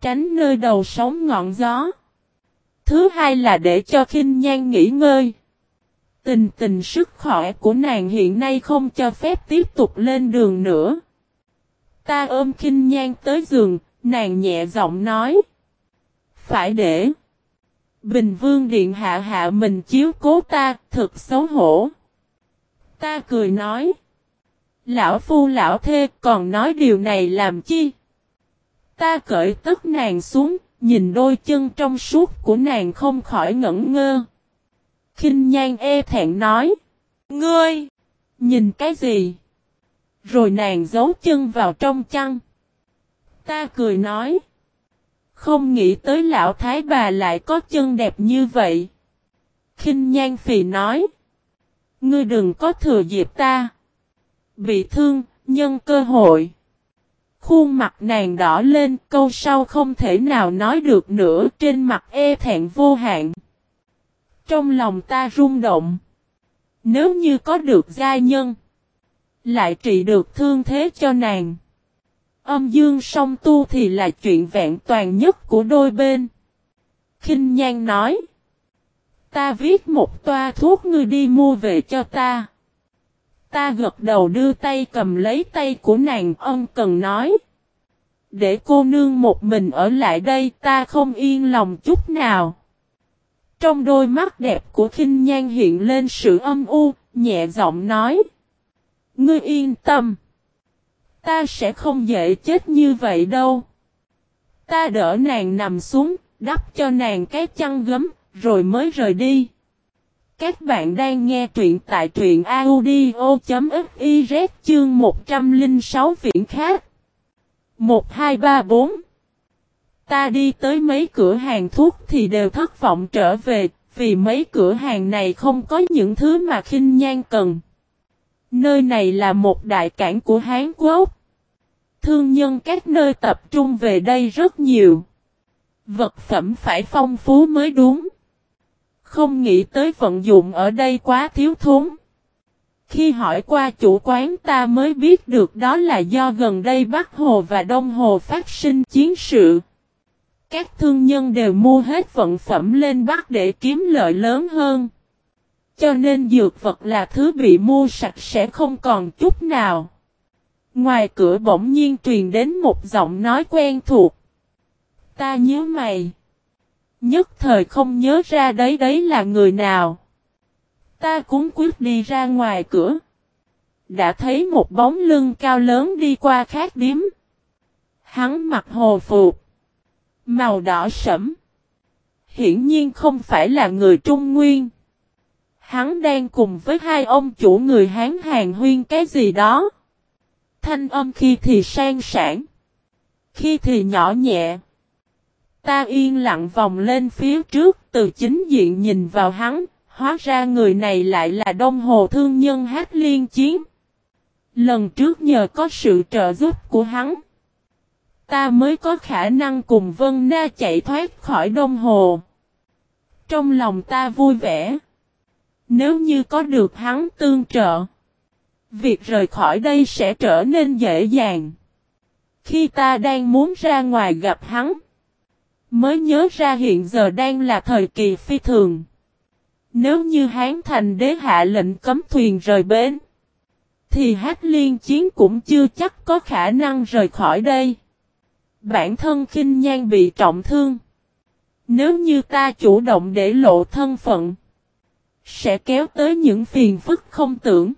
Tránh nơi đầu sóng ngọn gió. Thứ hai là để cho khinh nhan nghỉ ngơi. Tình tình sức khỏe của nàng hiện nay không cho phép tiếp tục lên đường nữa. Ta ôm khinh nhan tới giường, nàng nhẹ giọng nói. Phải để. Bình vương điện hạ hạ mình chiếu cố ta, thật xấu hổ. Ta cười nói. Lão phu lão thê còn nói điều này làm chi? Ta cởi tất nàng xuống, nhìn đôi chân trong suốt của nàng không khỏi ngẩn ngơ. kinh nhan e thẹn nói. Ngươi! Nhìn cái gì? Rồi nàng giấu chân vào trong chăn. Ta cười nói. Không nghĩ tới lão thái bà lại có chân đẹp như vậy. kinh nhan phì nói. Ngươi đừng có thừa dịp ta. Bị thương, nhân cơ hội. Khuôn mặt nàng đỏ lên, câu sau không thể nào nói được nữa, trên mặt e thẹn vô hạn. Trong lòng ta rung động. Nếu như có được gia nhân, lại trị được thương thế cho nàng. Âm dương song tu thì là chuyện vẹn toàn nhất của đôi bên. kinh Nhan nói. Ta viết một toa thuốc ngươi đi mua về cho ta. Ta gật đầu đưa tay cầm lấy tay của nàng ân cần nói. Để cô nương một mình ở lại đây ta không yên lòng chút nào. Trong đôi mắt đẹp của khinh nhan hiện lên sự âm u, nhẹ giọng nói. Ngươi yên tâm. Ta sẽ không dễ chết như vậy đâu. Ta đỡ nàng nằm xuống, đắp cho nàng cái chăn gấm, rồi mới rời đi. Các bạn đang nghe truyện tại truyện audio.fiz chương 106 viễn khác. 1, 2, 3, 4 Ta đi tới mấy cửa hàng thuốc thì đều thất vọng trở về, vì mấy cửa hàng này không có những thứ mà khinh nhan cần. Nơi này là một đại cảng của Hán Quốc. Thương nhân các nơi tập trung về đây rất nhiều. Vật phẩm phải phong phú mới đúng. Không nghĩ tới vận dụng ở đây quá thiếu thốn. Khi hỏi qua chủ quán ta mới biết được đó là do gần đây Bắc Hồ và Đông Hồ phát sinh chiến sự. Các thương nhân đều mua hết vận phẩm lên Bắc để kiếm lợi lớn hơn. Cho nên dược vật là thứ bị mua sạch sẽ không còn chút nào. Ngoài cửa bỗng nhiên truyền đến một giọng nói quen thuộc. Ta nhớ mày. Nhất thời không nhớ ra đấy đấy là người nào. Ta cũng quyết đi ra ngoài cửa. Đã thấy một bóng lưng cao lớn đi qua khác điếm. Hắn mặc hồ phục. Màu đỏ sẫm. Hiển nhiên không phải là người Trung Nguyên. Hắn đang cùng với hai ông chủ người Hán hàng huyên cái gì đó. Thanh âm khi thì sang sản. Khi thì nhỏ nhẹ. Ta yên lặng vòng lên phía trước, từ chính diện nhìn vào hắn. Hóa ra người này lại là Đông Hồ Thương Nhân Hát Liên Chiến. Lần trước nhờ có sự trợ giúp của hắn. Ta mới có khả năng cùng Vân Na chạy thoát khỏi Đông Hồ. Trong lòng ta vui vẻ. Nếu như có được hắn tương trợ. Việc rời khỏi đây sẽ trở nên dễ dàng. Khi ta đang muốn ra ngoài gặp hắn. Mới nhớ ra hiện giờ đang là thời kỳ phi thường. Nếu như Hán thành đế hạ lệnh cấm thuyền rời bến. Thì hát liên chiến cũng chưa chắc có khả năng rời khỏi đây. Bản thân khinh nhan bị trọng thương. Nếu như ta chủ động để lộ thân phận. Sẽ kéo tới những phiền phức không tưởng.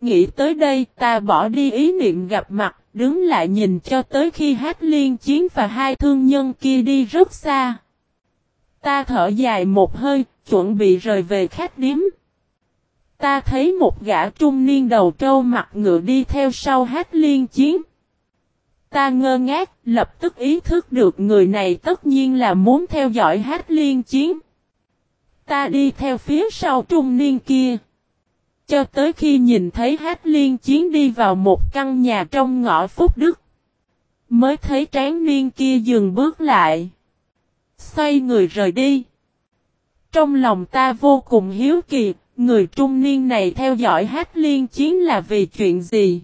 Nghĩ tới đây ta bỏ đi ý niệm gặp mặt, đứng lại nhìn cho tới khi hát liên chiến và hai thương nhân kia đi rất xa. Ta thở dài một hơi, chuẩn bị rời về khách điếm. Ta thấy một gã trung niên đầu trâu mặt ngựa đi theo sau hát liên chiến. Ta ngơ ngác, lập tức ý thức được người này tất nhiên là muốn theo dõi hát liên chiến. Ta đi theo phía sau trung niên kia. Cho tới khi nhìn thấy hát liên chiến đi vào một căn nhà trong ngõ Phúc Đức. Mới thấy tráng niên kia dừng bước lại. Xoay người rời đi. Trong lòng ta vô cùng hiếu kỳ, người trung niên này theo dõi hát liên chiến là vì chuyện gì?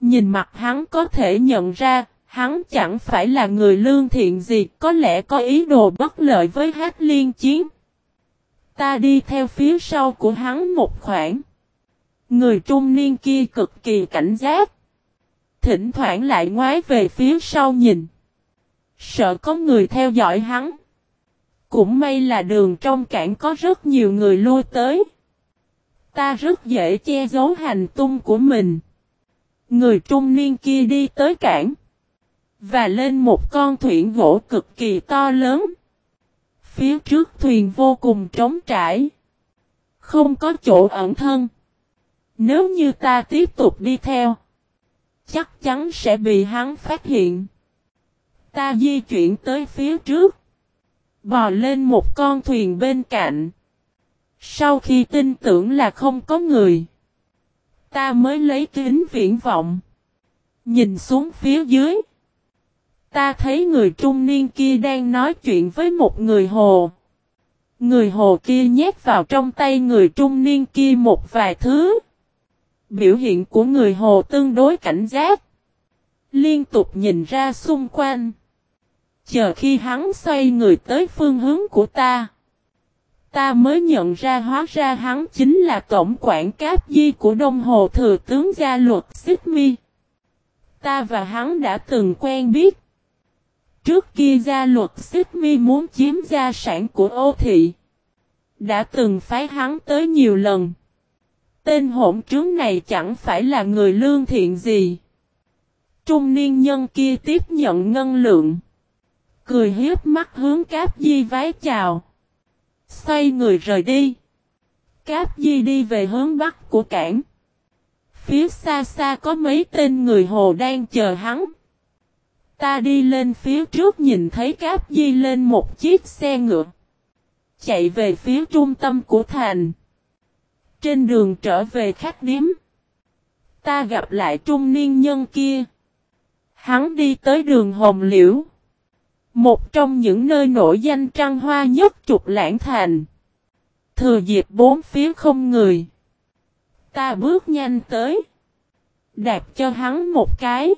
Nhìn mặt hắn có thể nhận ra, hắn chẳng phải là người lương thiện gì, có lẽ có ý đồ bất lợi với hát liên chiến. Ta đi theo phía sau của hắn một khoảng. Người trung niên kia cực kỳ cảnh giác. Thỉnh thoảng lại ngoái về phía sau nhìn. Sợ có người theo dõi hắn. Cũng may là đường trong cảng có rất nhiều người lui tới. Ta rất dễ che giấu hành tung của mình. Người trung niên kia đi tới cảng. Và lên một con thuyền gỗ cực kỳ to lớn. Phía trước thuyền vô cùng trống trải. Không có chỗ ẩn thân. Nếu như ta tiếp tục đi theo. Chắc chắn sẽ bị hắn phát hiện. Ta di chuyển tới phía trước. Bò lên một con thuyền bên cạnh. Sau khi tin tưởng là không có người, ta mới lấy kính viễn vọng. Nhìn xuống phía dưới. Ta thấy người trung niên kia đang nói chuyện với một người hồ. Người hồ kia nhét vào trong tay người trung niên kia một vài thứ. Biểu hiện của người hồ tương đối cảnh giác. Liên tục nhìn ra xung quanh. Chờ khi hắn xoay người tới phương hướng của ta. Ta mới nhận ra hóa ra hắn chính là tổng quản cáp di của Đông Hồ Thừa tướng gia luật Xích Mi. Ta và hắn đã từng quen biết. Trước kia gia luật Xích Mi muốn chiếm gia sản của ô thị. Đã từng phái hắn tới nhiều lần. Tên hỗn trướng này chẳng phải là người lương thiện gì. Trung niên nhân kia tiếp nhận ngân lượng. Cười hiếp mắt hướng cáp di vái chào. Xoay người rời đi. Cáp di đi về hướng bắc của cảng. Phía xa xa có mấy tên người hồ đang chờ hắn. Ta đi lên phía trước nhìn thấy Cáp Di lên một chiếc xe ngựa. Chạy về phía trung tâm của thành. Trên đường trở về khách điếm. Ta gặp lại trung niên nhân kia. Hắn đi tới đường Hồng Liễu. Một trong những nơi nổi danh trăng hoa nhất trục lãng thành. Thừa dịp bốn phía không người. Ta bước nhanh tới. Đạp cho hắn một cái.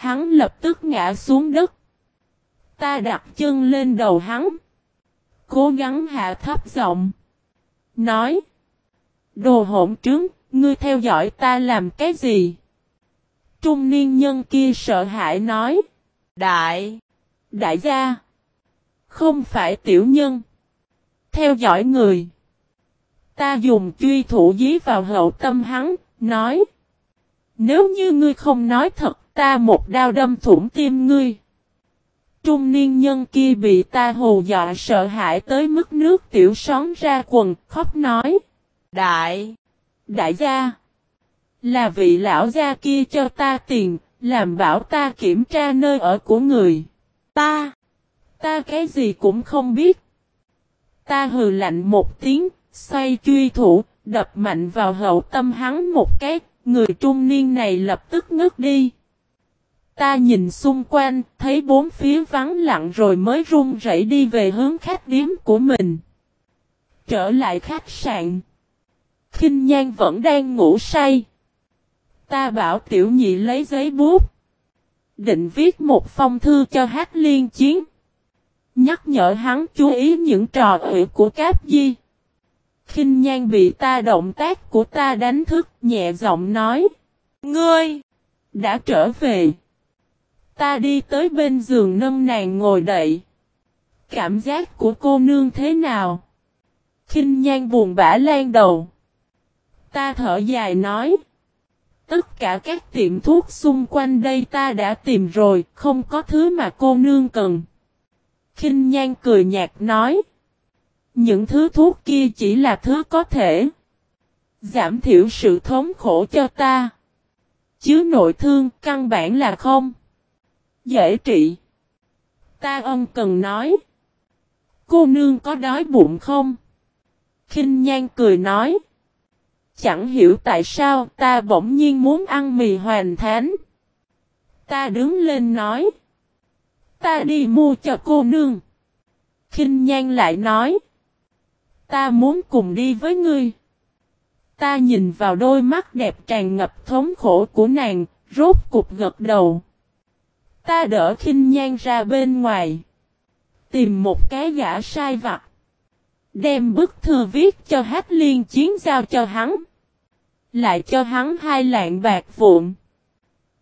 Hắn lập tức ngã xuống đất. Ta đặt chân lên đầu hắn. Cố gắng hạ thấp giọng. Nói. Đồ hỗn trướng, ngươi theo dõi ta làm cái gì? Trung niên nhân kia sợ hãi nói. Đại. Đại gia. Không phải tiểu nhân. Theo dõi người. Ta dùng truy thủ dí vào hậu tâm hắn, nói. Nếu như ngươi không nói thật, ta một đao đâm thủng tim ngươi. Trung niên nhân kia bị ta hù dọa sợ hãi tới mức nước tiểu són ra quần, khóc nói. Đại! Đại gia! Là vị lão gia kia cho ta tiền, làm bảo ta kiểm tra nơi ở của người. Ta! Ta cái gì cũng không biết. Ta hừ lạnh một tiếng, xoay truy thủ, đập mạnh vào hậu tâm hắn một cái, người trung niên này lập tức ngất đi. Ta nhìn xung quanh, thấy bốn phía vắng lặng rồi mới run rẩy đi về hướng khách điếm của mình. Trở lại khách sạn. Kinh Nhan vẫn đang ngủ say. Ta bảo tiểu nhị lấy giấy bút. Định viết một phong thư cho hát liên chiến. Nhắc nhở hắn chú ý những trò ủy của Cáp Di. Kinh Nhan bị ta động tác của ta đánh thức nhẹ giọng nói. Ngươi! Đã trở về. Ta đi tới bên giường nâng nàng ngồi đậy. Cảm giác của cô nương thế nào? Kinh nhan buồn bã lan đầu. Ta thở dài nói. Tất cả các tiệm thuốc xung quanh đây ta đã tìm rồi, không có thứ mà cô nương cần. Kinh nhan cười nhạt nói. Những thứ thuốc kia chỉ là thứ có thể giảm thiểu sự thống khổ cho ta. Chứ nội thương căn bản là không. Dễ trị. Ta ân cần nói. Cô nương có đói bụng không? Kinh nhan cười nói. Chẳng hiểu tại sao ta bỗng nhiên muốn ăn mì hoàn thánh. Ta đứng lên nói. Ta đi mua cho cô nương. Kinh nhan lại nói. Ta muốn cùng đi với ngươi. Ta nhìn vào đôi mắt đẹp tràn ngập thống khổ của nàng, rốt cục gật đầu. Ta đỡ khinh nhan ra bên ngoài. Tìm một cái gã sai vặt. Đem bức thư viết cho hát liên chiến giao cho hắn. Lại cho hắn hai lạng bạc vụn.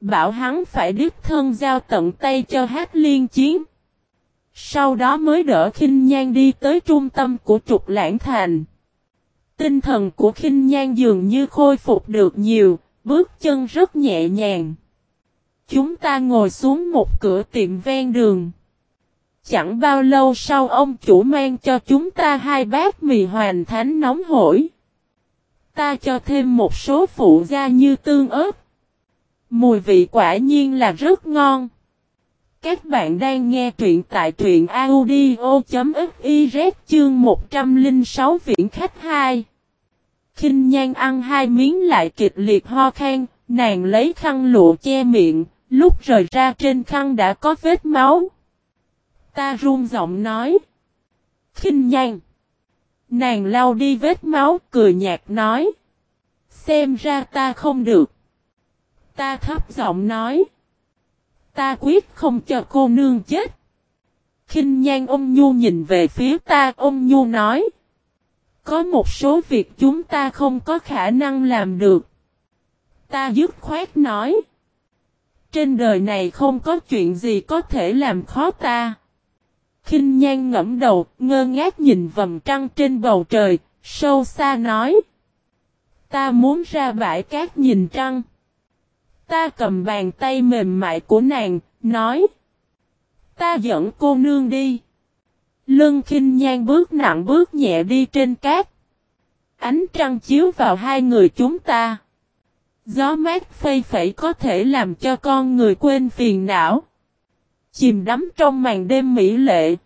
Bảo hắn phải đích thân giao tận tay cho hát liên chiến. Sau đó mới đỡ khinh nhan đi tới trung tâm của trục lãng thành. Tinh thần của khinh nhan dường như khôi phục được nhiều, bước chân rất nhẹ nhàng. Chúng ta ngồi xuống một cửa tiệm ven đường. Chẳng bao lâu sau ông chủ mang cho chúng ta hai bát mì hoàn thánh nóng hổi. Ta cho thêm một số phụ gia như tương ớt. Mùi vị quả nhiên là rất ngon. Các bạn đang nghe truyện tại truyện audio.fiz chương 106 viện khách 2. Kinh nhan ăn hai miếng lại kịch liệt ho khan, nàng lấy khăn lụa che miệng, lúc rời ra trên khăn đã có vết máu. Ta run giọng nói. Kinh nhanh. Nàng lau đi vết máu, cười nhạt nói. Xem ra ta không được. Ta thấp giọng nói. Ta quyết không cho cô nương chết. Kinh nhan ông Nhu nhìn về phía ta, ông Nhu nói. Có một số việc chúng ta không có khả năng làm được. Ta dứt khoát nói. Trên đời này không có chuyện gì có thể làm khó ta. Kinh nhan ngẫm đầu, ngơ ngác nhìn vầng trăng trên bầu trời, sâu xa nói. Ta muốn ra bãi cát nhìn trăng. Ta cầm bàn tay mềm mại của nàng, nói. Ta dẫn cô nương đi. Lưng khinh nhan bước nặng bước nhẹ đi trên cát. Ánh trăng chiếu vào hai người chúng ta. Gió mát phây phẩy có thể làm cho con người quên phiền não. Chìm đắm trong màn đêm mỹ lệ.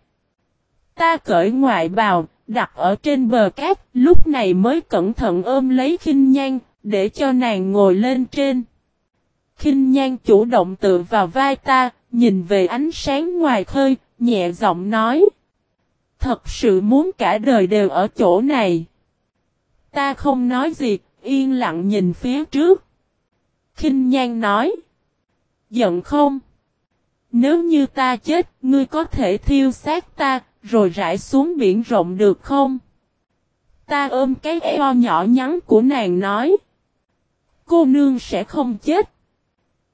Ta cởi ngoại bào, đặt ở trên bờ cát, lúc này mới cẩn thận ôm lấy khinh nhan, để cho nàng ngồi lên trên. Khinh nhan chủ động tựa vào vai ta, nhìn về ánh sáng ngoài khơi, nhẹ giọng nói. Thật sự muốn cả đời đều ở chỗ này. Ta không nói gì, yên lặng nhìn phía trước. Khinh nhan nói. Giận không? Nếu như ta chết, ngươi có thể thiêu xác ta, rồi rải xuống biển rộng được không? Ta ôm cái eo nhỏ nhắn của nàng nói. Cô nương sẽ không chết.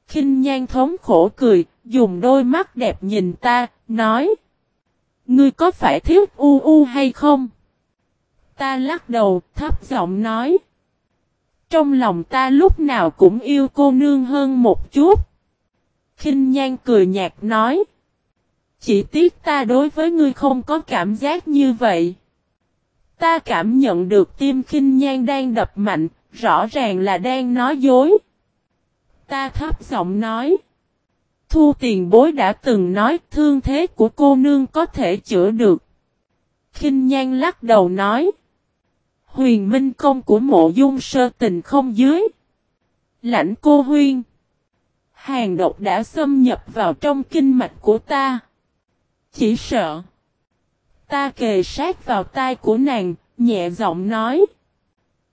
Kinh nhan thống khổ cười, dùng đôi mắt đẹp nhìn ta, nói. Ngươi có phải thiếu u u hay không? Ta lắc đầu, thấp giọng nói. Trong lòng ta lúc nào cũng yêu cô nương hơn một chút. Kinh nhan cười nhạt nói. Chỉ tiếc ta đối với ngươi không có cảm giác như vậy. Ta cảm nhận được tim khinh nhan đang đập mạnh, rõ ràng là đang nói dối. Ta thấp giọng nói. Thu tiền bối đã từng nói thương thế của cô nương có thể chữa được. Kinh nhan lắc đầu nói. Huyền minh công của mộ dung sơ tình không dưới. Lãnh cô huyên. Hàng độc đã xâm nhập vào trong kinh mạch của ta. Chỉ sợ. Ta kề sát vào tai của nàng, nhẹ giọng nói.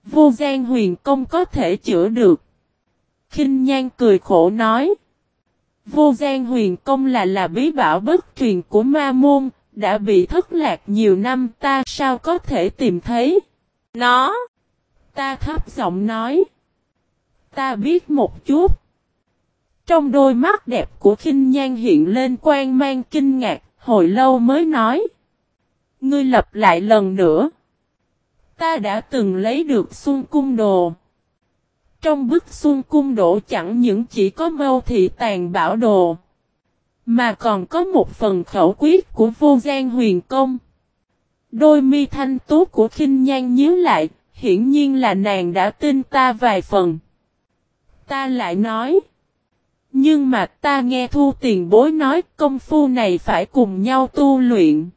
Vô gian huyền công có thể chữa được. Kinh nhan cười khổ nói. Vô gian huyền công là là bí bảo bất truyền của ma môn, đã bị thất lạc nhiều năm ta sao có thể tìm thấy. Nó. Ta thấp giọng nói. Ta biết một chút. Trong đôi mắt đẹp của khinh nhan hiện lên quan mang kinh ngạc, hồi lâu mới nói. Ngươi lập lại lần nữa. Ta đã từng lấy được xuân cung đồ. Trong bức xuân cung đổ chẳng những chỉ có mâu thị tàn bảo đồ. Mà còn có một phần khẩu quyết của vô gian huyền công. Đôi mi thanh tú của khinh nhan nhíu lại, hiển nhiên là nàng đã tin ta vài phần. Ta lại nói. Nhưng mà ta nghe thu tiền bối nói công phu này phải cùng nhau tu luyện.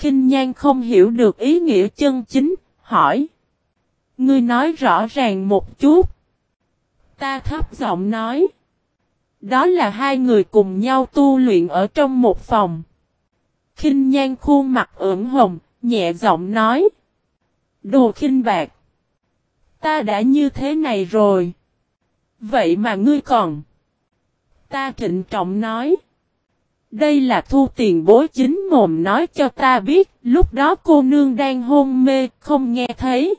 Kinh nhan không hiểu được ý nghĩa chân chính, hỏi. Ngươi nói rõ ràng một chút. Ta thấp giọng nói. Đó là hai người cùng nhau tu luyện ở trong một phòng. Kinh nhan khuôn mặt ửng hồng, nhẹ giọng nói. Đồ khinh bạc. Ta đã như thế này rồi. Vậy mà ngươi còn. Ta trịnh trọng nói. Đây là thu tiền bối chính mồm nói cho ta biết, lúc đó cô nương đang hôn mê, không nghe thấy.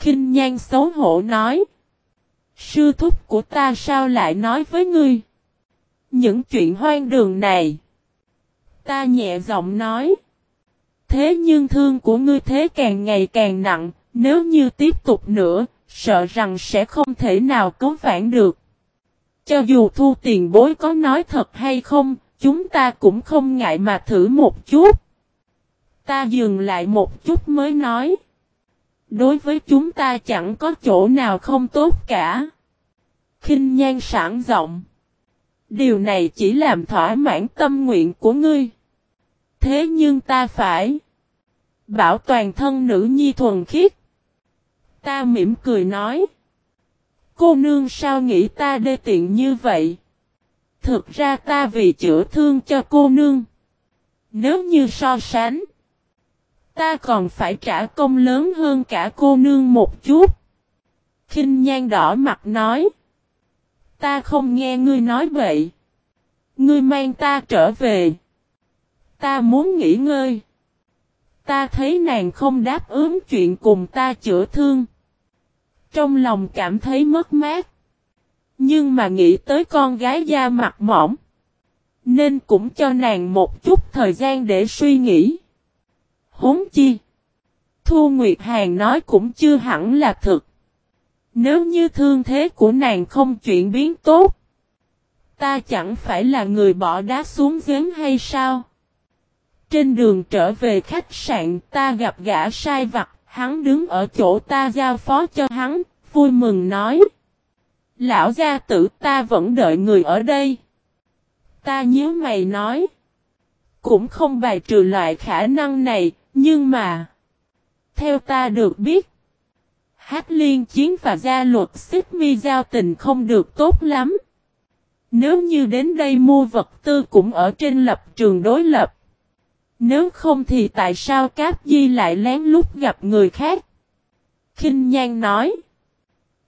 Kinh nhan xấu hổ nói. Sư thúc của ta sao lại nói với ngươi? Những chuyện hoang đường này. Ta nhẹ giọng nói. Thế nhưng thương của ngươi thế càng ngày càng nặng, nếu như tiếp tục nữa, sợ rằng sẽ không thể nào cứu vãn được. Cho dù thu tiền bối có nói thật hay không, chúng ta cũng không ngại mà thử một chút. Ta dừng lại một chút mới nói. Đối với chúng ta chẳng có chỗ nào không tốt cả. kinh nhan sản rộng. Điều này chỉ làm thỏa mãn tâm nguyện của ngươi. Thế nhưng ta phải bảo toàn thân nữ nhi thuần khiết. Ta mỉm cười nói. Cô nương sao nghĩ ta đê tiện như vậy? Thực ra ta vì chữa thương cho cô nương. Nếu như so sánh, ta còn phải trả công lớn hơn cả cô nương một chút. kinh nhan đỏ mặt nói. Ta không nghe ngươi nói vậy. Ngươi mang ta trở về. Ta muốn nghỉ ngơi. Ta thấy nàng không đáp ứng chuyện cùng ta chữa thương. Trong lòng cảm thấy mất mát. Nhưng mà nghĩ tới con gái da mặt mỏng. Nên cũng cho nàng một chút thời gian để suy nghĩ. Hốn chi. Thu Nguyệt Hàn nói cũng chưa hẳn là thực. Nếu như thương thế của nàng không chuyển biến tốt. Ta chẳng phải là người bỏ đá xuống giếng hay sao? Trên đường trở về khách sạn ta gặp gã sai vặt, hắn đứng ở chỗ ta giao phó cho hắn, vui mừng nói. Lão gia tử ta vẫn đợi người ở đây. Ta nhớ mày nói. Cũng không bài trừ loại khả năng này, nhưng mà. Theo ta được biết. Hát liên chiến và gia luật xích mi giao tình không được tốt lắm. Nếu như đến đây mua vật tư cũng ở trên lập trường đối lập. Nếu không thì tại sao Cáp Di lại lén lút gặp người khác? Kinh Nhan nói.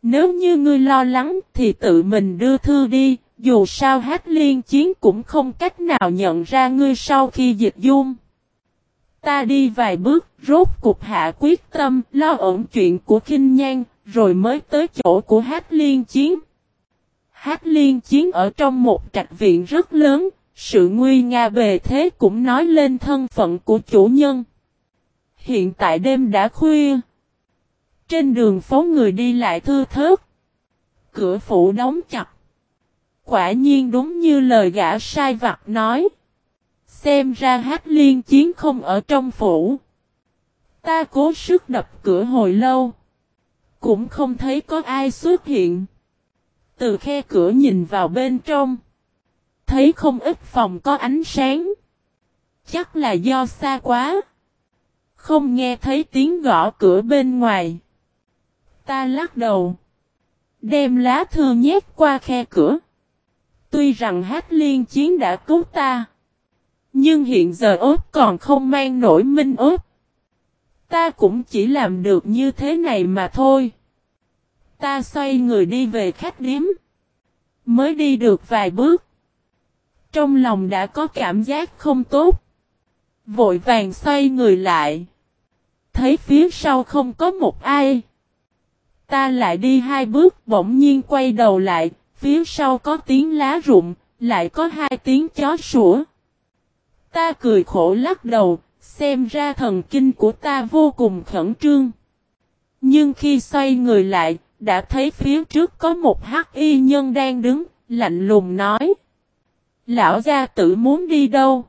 Nếu như ngươi lo lắng thì tự mình đưa thư đi, dù sao hát liên chiến cũng không cách nào nhận ra ngươi sau khi dịch dung. Ta đi vài bước, rốt cục hạ quyết tâm, lo ổn chuyện của Kinh Nhan, rồi mới tới chỗ của hát liên chiến. Hát liên chiến ở trong một trạch viện rất lớn, sự nguy nga bề thế cũng nói lên thân phận của chủ nhân. Hiện tại đêm đã khuya. Trên đường phố người đi lại thư thớt. Cửa phủ đóng chặt. Quả nhiên đúng như lời gã sai vặt nói. Xem ra hát liên chiến không ở trong phủ. Ta cố sức đập cửa hồi lâu. Cũng không thấy có ai xuất hiện. Từ khe cửa nhìn vào bên trong. Thấy không ít phòng có ánh sáng. Chắc là do xa quá. Không nghe thấy tiếng gõ cửa bên ngoài. Ta lắc đầu. Đem lá thư nhét qua khe cửa. Tuy rằng hát liên chiến đã cứu ta. Nhưng hiện giờ ốt còn không mang nổi minh ốt. Ta cũng chỉ làm được như thế này mà thôi. Ta xoay người đi về khách điếm. Mới đi được vài bước. Trong lòng đã có cảm giác không tốt. Vội vàng xoay người lại. Thấy phía sau không có một ai. Ta lại đi hai bước bỗng nhiên quay đầu lại. Phía sau có tiếng lá rụng. Lại có hai tiếng chó sủa. Ta cười khổ lắc đầu. Xem ra thần kinh của ta vô cùng khẩn trương. Nhưng khi xoay người lại, đã thấy phía trước có một hắc y nhân đang đứng, lạnh lùng nói. Lão gia tử muốn đi đâu?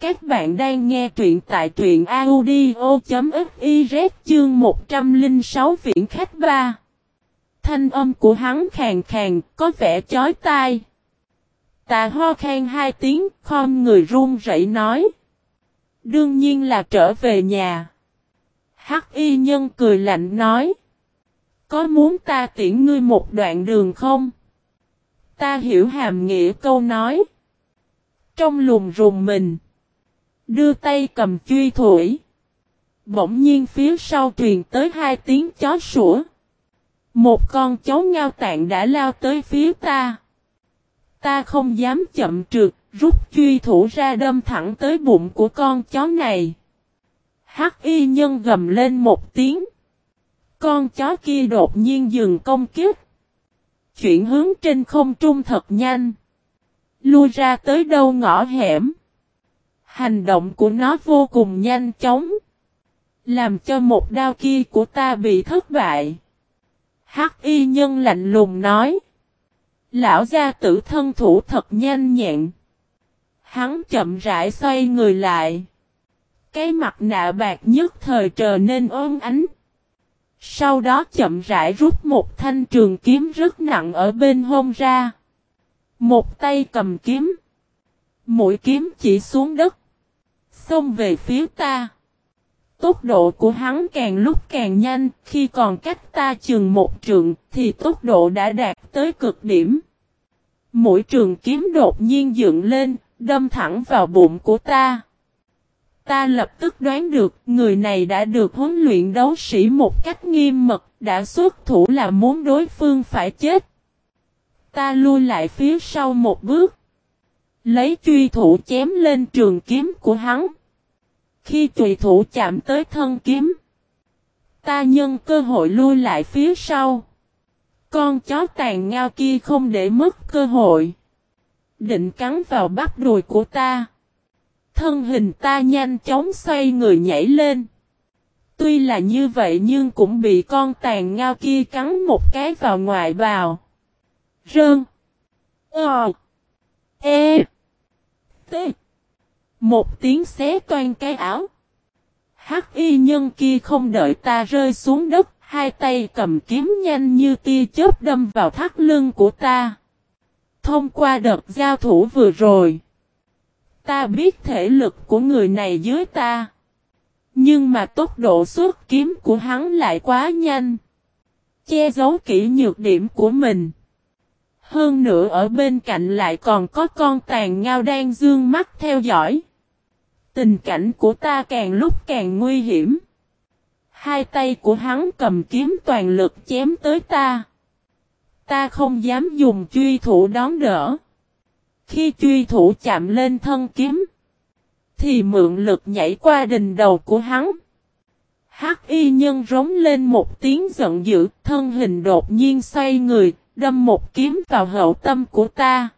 Các bạn đang nghe truyện tại truyện audio.fiz chương 106 viện khách 3. Thanh âm của hắn khàn khàn, có vẻ chói tai. Tà ho khen hai tiếng, khom người run rẩy nói. Đương nhiên là trở về nhà. Hắc y nhân cười lạnh nói. Có muốn ta tiễn ngươi một đoạn đường không? Ta hiểu hàm nghĩa câu nói. Trong lùng rùng mình. Đưa tay cầm truy thổi. Bỗng nhiên phía sau truyền tới hai tiếng chó sủa. Một con chó ngao tạng đã lao tới phía ta. Ta không dám chậm trượt, rút truy thủ ra đâm thẳng tới bụng của con chó này. Hắc y nhân gầm lên một tiếng. Con chó kia đột nhiên dừng công kích. Chuyển hướng trên không trung thật nhanh. Lui ra tới đâu ngõ hẻm. Hành động của nó vô cùng nhanh chóng. Làm cho một đao kia của ta bị thất bại. Hắc y nhân lạnh lùng nói. Lão gia tử thân thủ thật nhanh nhẹn. Hắn chậm rãi xoay người lại. Cái mặt nạ bạc nhất thời trở nên ôm ánh. Sau đó chậm rãi rút một thanh trường kiếm rất nặng ở bên hông ra. Một tay cầm kiếm. Mũi kiếm chỉ xuống đất. Xông về phía ta. Tốc độ của hắn càng lúc càng nhanh, khi còn cách ta chừng một trường, thì tốc độ đã đạt tới cực điểm. Mũi trường kiếm đột nhiên dựng lên, đâm thẳng vào bụng của ta. Ta lập tức đoán được người này đã được huấn luyện đấu sĩ một cách nghiêm mật, đã xuất thủ là muốn đối phương phải chết. Ta lui lại phía sau một bước. Lấy truy thủ chém lên trường kiếm của hắn. Khi truy thủ chạm tới thân kiếm. Ta nhân cơ hội lui lại phía sau. Con chó tàn ngao kia không để mất cơ hội. Định cắn vào bắp đùi của ta. Thân hình ta nhanh chóng xoay người nhảy lên. Tuy là như vậy nhưng cũng bị con tàn ngao kia cắn một cái vào ngoại bào. Rơn. Ờ. E. T. Một tiếng xé toan cái áo. Hắc y nhân kia không đợi ta rơi xuống đất, hai tay cầm kiếm nhanh như tia chớp đâm vào thắt lưng của ta. Thông qua đợt giao thủ vừa rồi, ta biết thể lực của người này dưới ta. Nhưng mà tốc độ xuất kiếm của hắn lại quá nhanh. Che giấu kỹ nhược điểm của mình. Hơn nữa ở bên cạnh lại còn có con tàn ngao đang dương mắt theo dõi. Tình cảnh của ta càng lúc càng nguy hiểm. Hai tay của hắn cầm kiếm toàn lực chém tới ta. Ta không dám dùng truy thủ đón đỡ. Khi truy thủ chạm lên thân kiếm, thì mượn lực nhảy qua đỉnh đầu của hắn. Hắc y nhân rống lên một tiếng giận dữ, thân hình đột nhiên xoay người, đâm một kiếm vào hậu tâm của ta.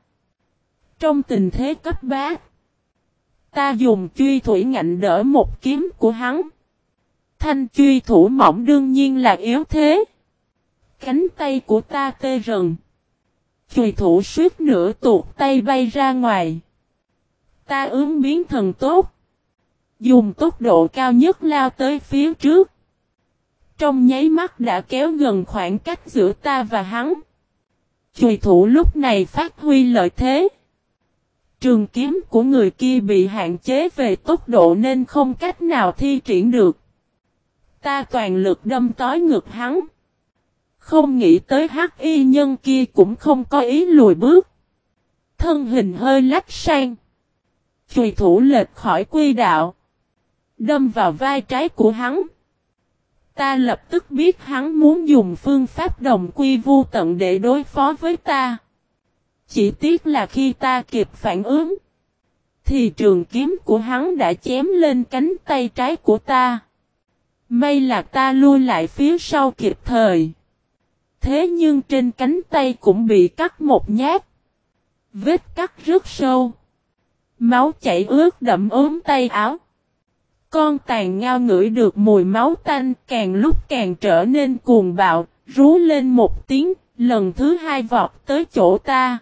Trong tình thế cấp bát, ta dùng truy thủy ngạnh đỡ một kiếm của hắn. Thanh truy thủ mỏng đương nhiên là yếu thế. Cánh tay của ta tê rần. Chùy thủ suýt nửa tuột tay bay ra ngoài. Ta ứng biến thần tốt. Dùng tốc độ cao nhất lao tới phía trước. Trong nháy mắt đã kéo gần khoảng cách giữa ta và hắn. Chùy thủ lúc này phát huy lợi thế. Trường kiếm của người kia bị hạn chế về tốc độ nên không cách nào thi triển được. Ta toàn lực đâm tối ngực hắn. Không nghĩ tới hắc y nhân kia cũng không có ý lùi bước. Thân hình hơi lách sang. Chùy thủ lệch khỏi quy đạo. Đâm vào vai trái của hắn. Ta lập tức biết hắn muốn dùng phương pháp đồng quy vu tận để đối phó với ta. Chỉ tiếc là khi ta kịp phản ứng. Thì trường kiếm của hắn đã chém lên cánh tay trái của ta. May là ta lui lại phía sau kịp thời. Thế nhưng trên cánh tay cũng bị cắt một nhát. Vết cắt rất sâu. Máu chảy ướt đậm ốm tay áo. Con tàn ngao ngửi được mùi máu tanh càng lúc càng trở nên cuồng bạo, rú lên một tiếng, lần thứ hai vọt tới chỗ ta.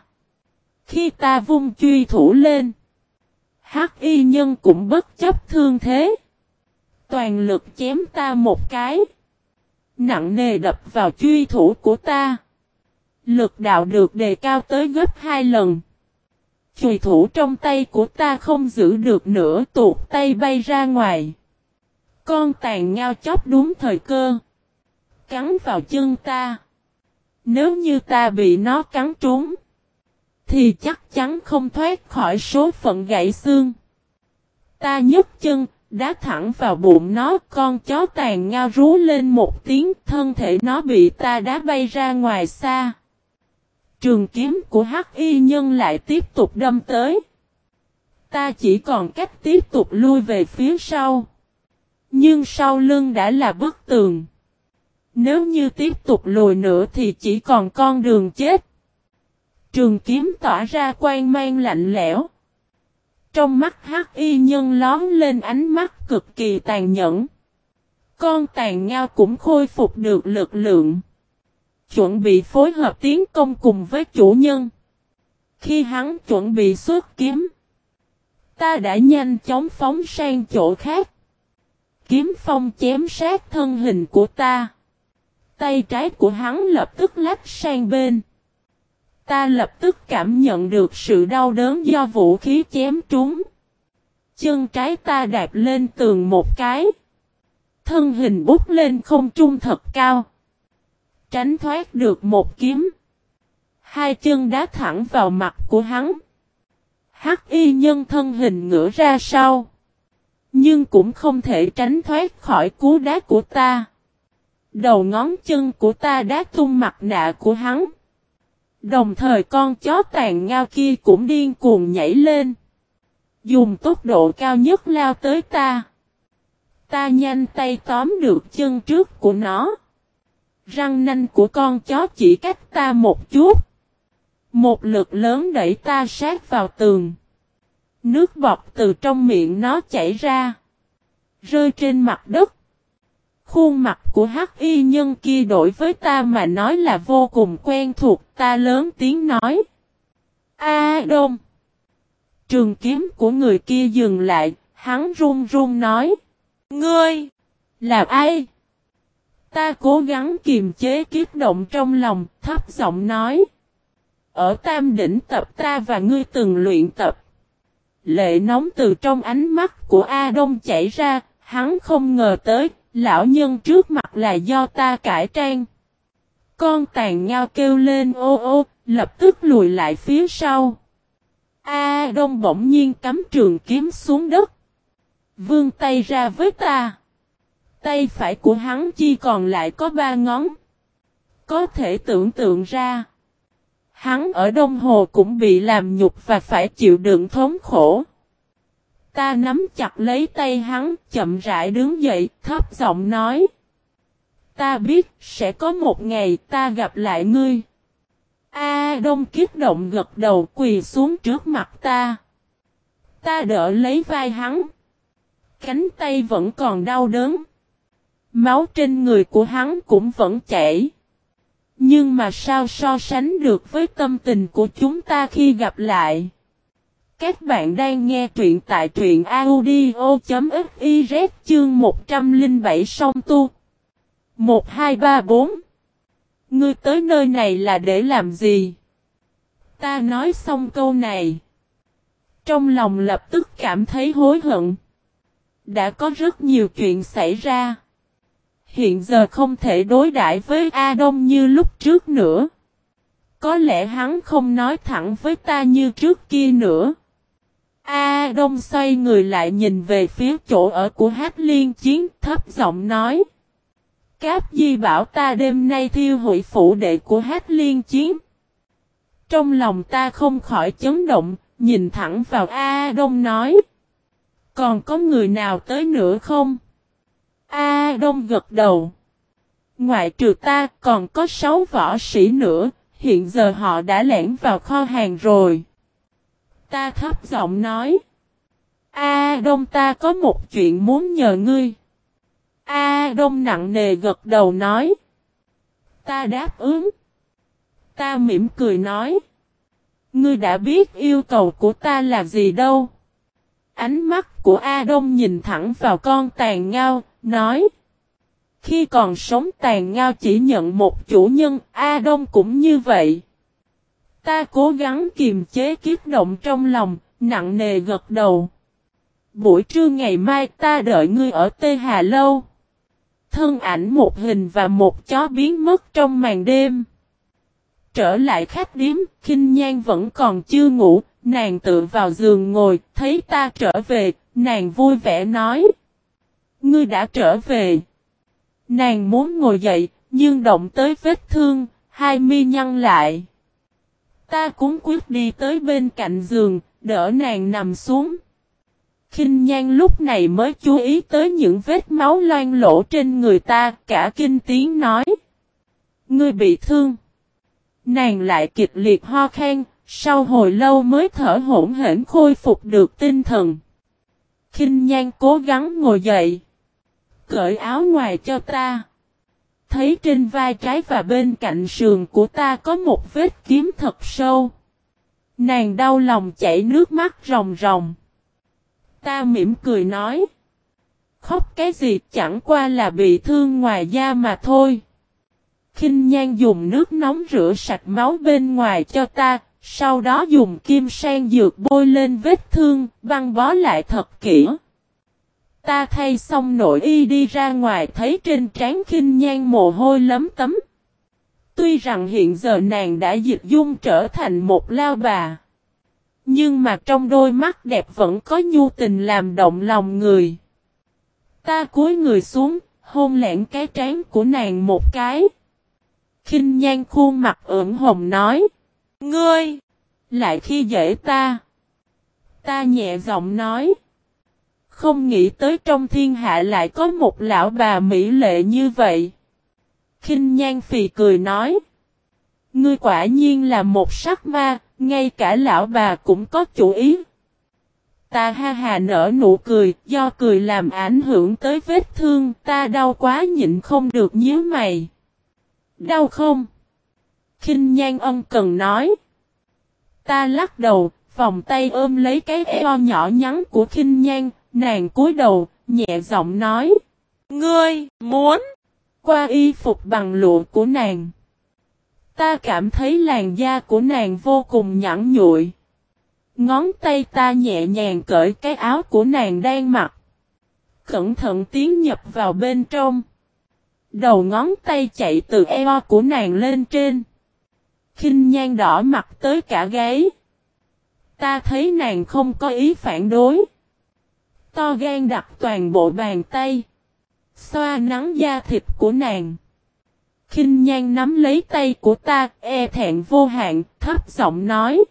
Khi ta vung truy thủ lên, hắc y nhân cũng bất chấp thương thế. Toàn lực chém ta một cái. Nặng nề đập vào truy thủ của ta. Lực đạo được đề cao tới gấp hai lần. Chùy thủ trong tay của ta không giữ được nữa tuột tay bay ra ngoài. Con tàn ngao chóc đúng thời cơ. Cắn vào chân ta. Nếu như ta bị nó cắn trúng. Thì chắc chắn không thoát khỏi số phận gãy xương. Ta nhấc chân, đá thẳng vào bụng nó, con chó tàn ngao rú lên một tiếng, thân thể nó bị ta đá bay ra ngoài xa. Trường kiếm của hắc y nhân lại tiếp tục đâm tới. Ta chỉ còn cách tiếp tục lui về phía sau. Nhưng sau lưng đã là bức tường. Nếu như tiếp tục lùi nữa thì chỉ còn con đường chết. Trường kiếm tỏa ra quang mang lạnh lẽo. Trong mắt hắc y nhân lón lên ánh mắt cực kỳ tàn nhẫn. Con tàn ngao cũng khôi phục được lực lượng. Chuẩn bị phối hợp tiến công cùng với chủ nhân. Khi hắn chuẩn bị xuất kiếm. Ta đã nhanh chóng phóng sang chỗ khác. Kiếm phong chém sát thân hình của ta. Tay trái của hắn lập tức lách sang bên. Ta lập tức cảm nhận được sự đau đớn do vũ khí chém trúng. Chân trái ta đạp lên tường một cái. Thân hình bút lên không trung thật cao. Tránh thoát được một kiếm. Hai chân đá thẳng vào mặt của hắn. Hắc y nhân thân hình ngửa ra sau. Nhưng cũng không thể tránh thoát khỏi cú đá của ta. Đầu ngón chân của ta đá tung mặt nạ của hắn. Đồng thời con chó tàn ngao kia cũng điên cuồng nhảy lên. Dùng tốc độ cao nhất lao tới ta. Ta nhanh tay tóm được chân trước của nó. Răng nanh của con chó chỉ cách ta một chút. Một lực lớn đẩy ta sát vào tường. Nước bọt từ trong miệng nó chảy ra. Rơi trên mặt đất. Khuôn mặt của hắc y nhân kia đổi với ta mà nói là vô cùng quen thuộc. Ta lớn tiếng nói. A đông. Trường kiếm của người kia dừng lại. Hắn run run nói. Ngươi. Là ai? Ta cố gắng kiềm chế kiếp động trong lòng. Thấp giọng nói. Ở tam đỉnh tập ta và ngươi từng luyện tập. Lệ nóng từ trong ánh mắt của A Đông chảy ra, hắn không ngờ tới, lão nhân trước mặt là do ta cải trang. Con tàn ngao kêu lên ô ô, lập tức lùi lại phía sau. A Đông bỗng nhiên cắm trường kiếm xuống đất. Vương tay ra với ta. Tay phải của hắn chỉ còn lại có ba ngón. Có thể tưởng tượng ra. Hắn ở Đông Hồ cũng bị làm nhục và phải chịu đựng thống khổ. Ta nắm chặt lấy tay hắn, chậm rãi đứng dậy, thấp giọng nói. Ta biết, sẽ có một ngày ta gặp lại ngươi. A Đông kiếp động gật đầu quỳ xuống trước mặt ta. Ta đỡ lấy vai hắn. Cánh tay vẫn còn đau đớn. Máu trên người của hắn cũng vẫn chảy. Nhưng mà sao so sánh được với tâm tình của chúng ta khi gặp lại? Các bạn đang nghe truyện tại truyện audio.fiz chương 107 song tu. 1234 Ngươi tới nơi này là để làm gì? Ta nói xong câu này. Trong lòng lập tức cảm thấy hối hận. Đã có rất nhiều chuyện xảy ra hiện giờ không thể đối đãi với A Đông như lúc trước nữa. Có lẽ hắn không nói thẳng với ta như trước kia nữa. A Đông xoay người lại nhìn về phía chỗ ở của Hát Liên Chiến thấp giọng nói. Cáp Di bảo ta đêm nay thiêu hủy phủ đệ của Hát Liên Chiến. Trong lòng ta không khỏi chấn động, nhìn thẳng vào A Đông nói. Còn có người nào tới nữa không? A Đông gật đầu. Ngoại trừ ta còn có sáu võ sĩ nữa, hiện giờ họ đã lẻn vào kho hàng rồi. Ta thấp giọng nói. A Đông ta có một chuyện muốn nhờ ngươi. A Đông nặng nề gật đầu nói. Ta đáp ứng. Ta mỉm cười nói. Ngươi đã biết yêu cầu của ta là gì đâu. Ánh mắt của A Đông nhìn thẳng vào con tàn ngao, nói. Khi còn sống tàn ngao chỉ nhận một chủ nhân, A Đông cũng như vậy. Ta cố gắng kiềm chế kiếp động trong lòng, nặng nề gật đầu. Buổi trưa ngày mai ta đợi ngươi ở Tê Hà Lâu. Thân ảnh một hình và một chó biến mất trong màn đêm. Trở lại khách điếm, khinh nhan vẫn còn chưa ngủ, nàng tự vào giường ngồi, thấy ta trở về, nàng vui vẻ nói. Ngươi đã trở về. Nàng muốn ngồi dậy, nhưng động tới vết thương, hai mi nhăn lại. Ta cũng quyết đi tới bên cạnh giường, đỡ nàng nằm xuống. Kinh nhan lúc này mới chú ý tới những vết máu loang lỗ trên người ta, cả kinh tiếng nói. Ngươi bị thương. Nàng lại kịch liệt ho khen, sau hồi lâu mới thở hổn hển khôi phục được tinh thần. Kinh nhan cố gắng ngồi dậy. Cởi áo ngoài cho ta. Thấy trên vai trái và bên cạnh sườn của ta có một vết kiếm thật sâu. Nàng đau lòng chảy nước mắt ròng ròng. Ta mỉm cười nói. Khóc cái gì chẳng qua là bị thương ngoài da mà thôi. kinh nhan dùng nước nóng rửa sạch máu bên ngoài cho ta, sau đó dùng kim sang dược bôi lên vết thương, băng bó lại thật kỹ. Ta thay xong nội y đi ra ngoài thấy trên trán khinh nhan mồ hôi lấm tấm. Tuy rằng hiện giờ nàng đã dịch dung trở thành một lao bà. Nhưng mà trong đôi mắt đẹp vẫn có nhu tình làm động lòng người. Ta cúi người xuống, hôn lẹn cái trán của nàng một cái. khinh nhan khuôn mặt ửng hồng nói. Ngươi! Lại khi dễ ta. Ta nhẹ giọng nói. Không nghĩ tới trong thiên hạ lại có một lão bà mỹ lệ như vậy. khinh nhan phì cười nói. Ngươi quả nhiên là một sắc ma, ngay cả lão bà cũng có chủ ý. Ta ha hà nở nụ cười, do cười làm ảnh hưởng tới vết thương, ta đau quá nhịn không được nhíu mày. Đau không? Kinh nhan ân cần nói. Ta lắc đầu, vòng tay ôm lấy cái eo nhỏ nhắn của Kinh nhan, nàng cúi đầu, nhẹ giọng nói. Ngươi, muốn, qua y phục bằng lụa của nàng. Ta cảm thấy làn da của nàng vô cùng nhẵn nhụi. Ngón tay ta nhẹ nhàng cởi cái áo của nàng đang mặc. Cẩn thận tiến nhập vào bên trong. Đầu ngón tay chạy từ eo của nàng lên trên. kinh nhan đỏ mặt tới cả gáy. Ta thấy nàng không có ý phản đối. To gan đặt toàn bộ bàn tay. Xoa nắng da thịt của nàng Kinh nhan nắm lấy tay của ta, e thẹn vô hạn, thấp giọng nói.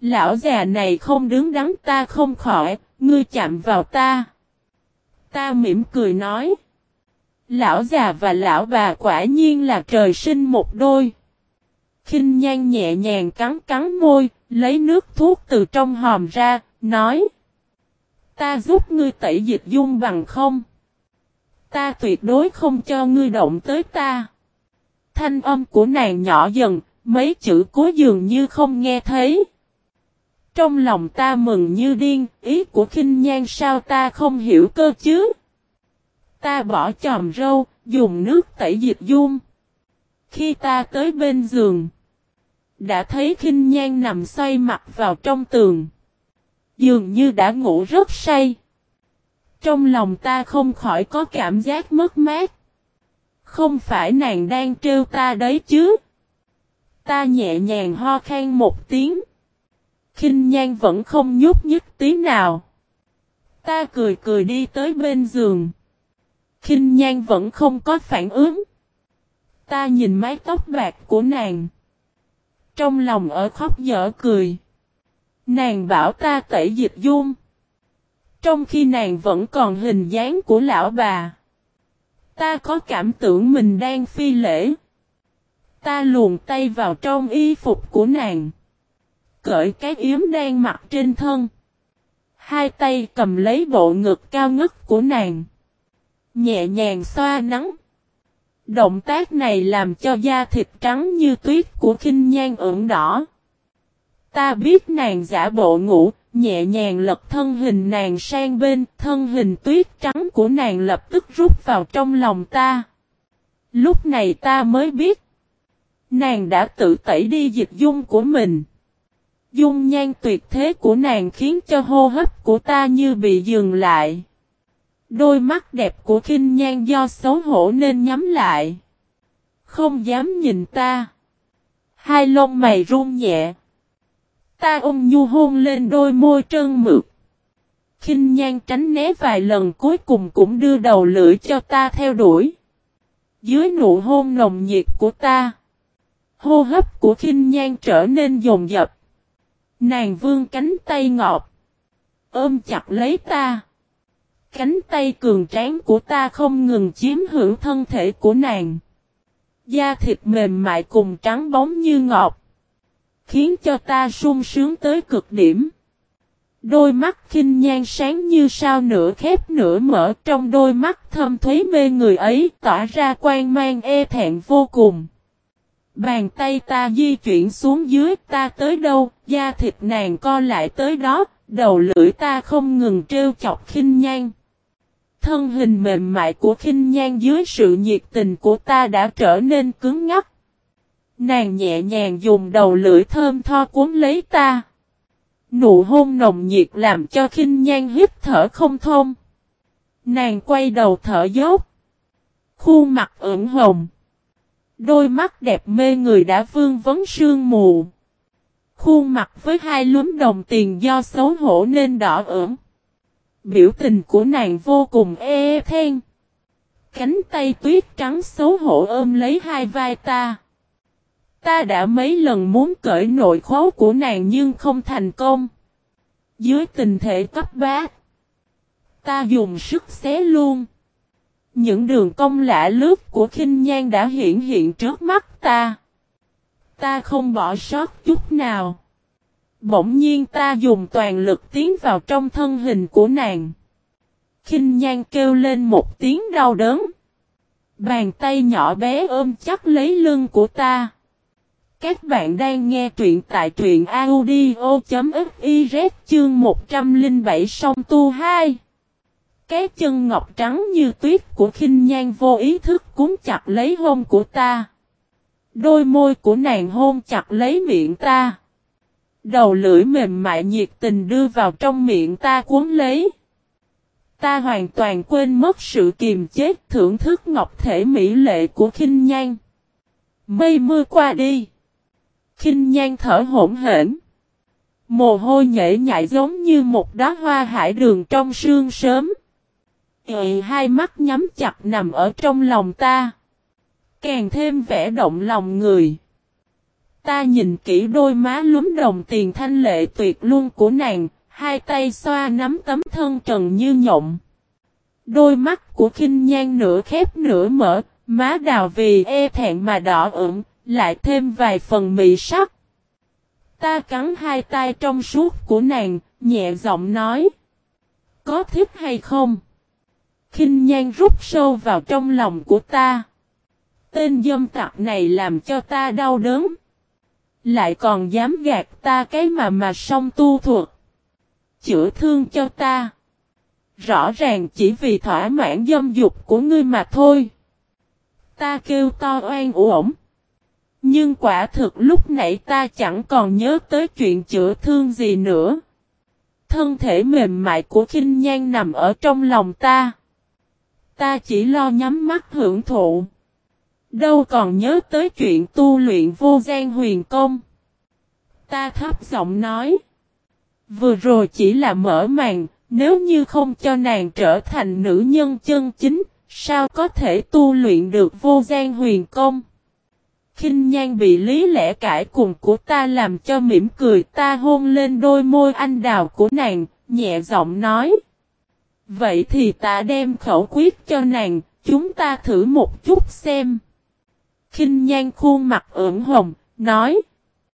Lão già này không đứng đắn ta không khỏi, ngươi chạm vào ta. Ta mỉm cười nói. Lão già và lão bà quả nhiên là trời sinh một đôi. Kinh nhan nhẹ nhàng cắn cắn môi, lấy nước thuốc từ trong hòm ra, nói. Ta giúp ngươi tẩy dịch dung bằng không? Ta tuyệt đối không cho ngươi động tới ta. Thanh âm của nàng nhỏ dần, mấy chữ cuối dường như không nghe thấy. Trong lòng ta mừng như điên, ý của khinh nhan sao ta không hiểu cơ chứ. Ta bỏ chòm râu, dùng nước tẩy dịch dung. Khi ta tới bên giường, đã thấy khinh nhan nằm xoay mặt vào trong tường. Dường như đã ngủ rất say. Trong lòng ta không khỏi có cảm giác mất mát. Không phải nàng đang trêu ta đấy chứ. Ta nhẹ nhàng ho khan một tiếng. kinh nhan vẫn không nhúc nhích tí nào. Ta cười cười đi tới bên giường. kinh nhan vẫn không có phản ứng. Ta nhìn mái tóc bạc của nàng. Trong lòng ở khóc dở cười. Nàng bảo ta tẩy dịch dung. Trong khi nàng vẫn còn hình dáng của lão bà. Ta có cảm tưởng mình đang phi lễ. Ta luồn tay vào trong y phục của nàng. Cởi cái yếm đang mặc trên thân. Hai tay cầm lấy bộ ngực cao ngất của nàng. Nhẹ nhàng xoa nắng. Động tác này làm cho da thịt trắng như tuyết của khinh nhan ửng đỏ. Ta biết nàng giả bộ ngủ, nhẹ nhàng lật thân hình nàng sang bên, thân hình tuyết trắng của nàng lập tức rút vào trong lòng ta. Lúc này ta mới biết, nàng đã tự tẩy đi dịch dung của mình. Dung nhan tuyệt thế của nàng khiến cho hô hấp của ta như bị dừng lại. Đôi mắt đẹp của khinh nhan do xấu hổ nên nhắm lại. Không dám nhìn ta. Hai lông mày run nhẹ. Ta ôm nhu hôn lên đôi môi trơn mượt. Kinh nhan tránh né vài lần cuối cùng cũng đưa đầu lưỡi cho ta theo đuổi. Dưới nụ hôn nồng nhiệt của ta. Hô hấp của khinh nhan trở nên dồn dập. Nàng vương cánh tay ngọt. Ôm chặt lấy ta. Cánh tay cường tráng của ta không ngừng chiếm hữu thân thể của nàng. Da thịt mềm mại cùng trắng bóng như ngọt khiến cho ta sung sướng tới cực điểm. Đôi mắt khinh nhan sáng như sao nửa khép nửa mở trong đôi mắt thâm thuế mê người ấy tỏa ra quan mang e thẹn vô cùng. Bàn tay ta di chuyển xuống dưới ta tới đâu, da thịt nàng co lại tới đó, đầu lưỡi ta không ngừng trêu chọc khinh nhan. Thân hình mềm mại của khinh nhan dưới sự nhiệt tình của ta đã trở nên cứng ngắc. Nàng nhẹ nhàng dùng đầu lưỡi thơm tho cuốn lấy ta. Nụ hôn nồng nhiệt làm cho khinh nhan hít thở không thông. Nàng quay đầu thở dốc. Khuôn mặt ửng hồng. Đôi mắt đẹp mê người đã vương vấn sương mù. Khuôn mặt với hai lúm đồng tiền do xấu hổ nên đỏ ửng. Biểu tình của nàng vô cùng e, e then. Cánh tay tuyết trắng xấu hổ ôm lấy hai vai ta. Ta đã mấy lần muốn cởi nội khố của nàng nhưng không thành công. Dưới tình thể cấp bát. Ta dùng sức xé luôn. Những đường cong lạ lướt của khinh nhan đã hiện hiện trước mắt ta. Ta không bỏ sót chút nào. Bỗng nhiên ta dùng toàn lực tiến vào trong thân hình của nàng. Kinh nhan kêu lên một tiếng đau đớn. Bàn tay nhỏ bé ôm chắc lấy lưng của ta. Các bạn đang nghe truyện tại truyện audio.fiz chương 107 song tu 2. Cái chân ngọc trắng như tuyết của khinh nhan vô ý thức cúng chặt lấy hôn của ta. Đôi môi của nàng hôn chặt lấy miệng ta. Đầu lưỡi mềm mại nhiệt tình đưa vào trong miệng ta cuốn lấy. Ta hoàn toàn quên mất sự kiềm chế thưởng thức ngọc thể mỹ lệ của khinh nhan. Mây mưa qua đi. Khinh nhan thở hổn hển. Mồ hôi nhễ nhại giống như một đóa hoa hải đường trong sương sớm. Ê, hai mắt nhắm chặt nằm ở trong lòng ta. Càng thêm vẻ động lòng người. Ta nhìn kỹ đôi má lúm đồng tiền thanh lệ tuyệt luôn của nàng, hai tay xoa nắm tấm thân trần như nhộng. Đôi mắt của khinh nhan nửa khép nửa mở, má đào vì e thẹn mà đỏ ửng, lại thêm vài phần mị sắc. Ta cắn hai tay trong suốt của nàng, nhẹ giọng nói. Có thích hay không? Kinh nhan rút sâu vào trong lòng của ta. Tên dâm tặc này làm cho ta đau đớn. Lại còn dám gạt ta cái mà mà song tu thuộc, Chữa thương cho ta. Rõ ràng chỉ vì thỏa mãn dâm dục của ngươi mà thôi. Ta kêu to oan uổng. Nhưng quả thực lúc nãy ta chẳng còn nhớ tới chuyện chữa thương gì nữa. Thân thể mềm mại của khinh nhan nằm ở trong lòng ta. Ta chỉ lo nhắm mắt hưởng thụ. Đâu còn nhớ tới chuyện tu luyện vô gian huyền công. Ta thấp giọng nói. Vừa rồi chỉ là mở màn, nếu như không cho nàng trở thành nữ nhân chân chính, sao có thể tu luyện được vô gian huyền công? Kinh nhan bị lý lẽ cãi cùng của ta làm cho mỉm cười ta hôn lên đôi môi anh đào của nàng, nhẹ giọng nói. Vậy thì ta đem khẩu quyết cho nàng, chúng ta thử một chút xem. Kinh nhan khuôn mặt ửng hồng, nói.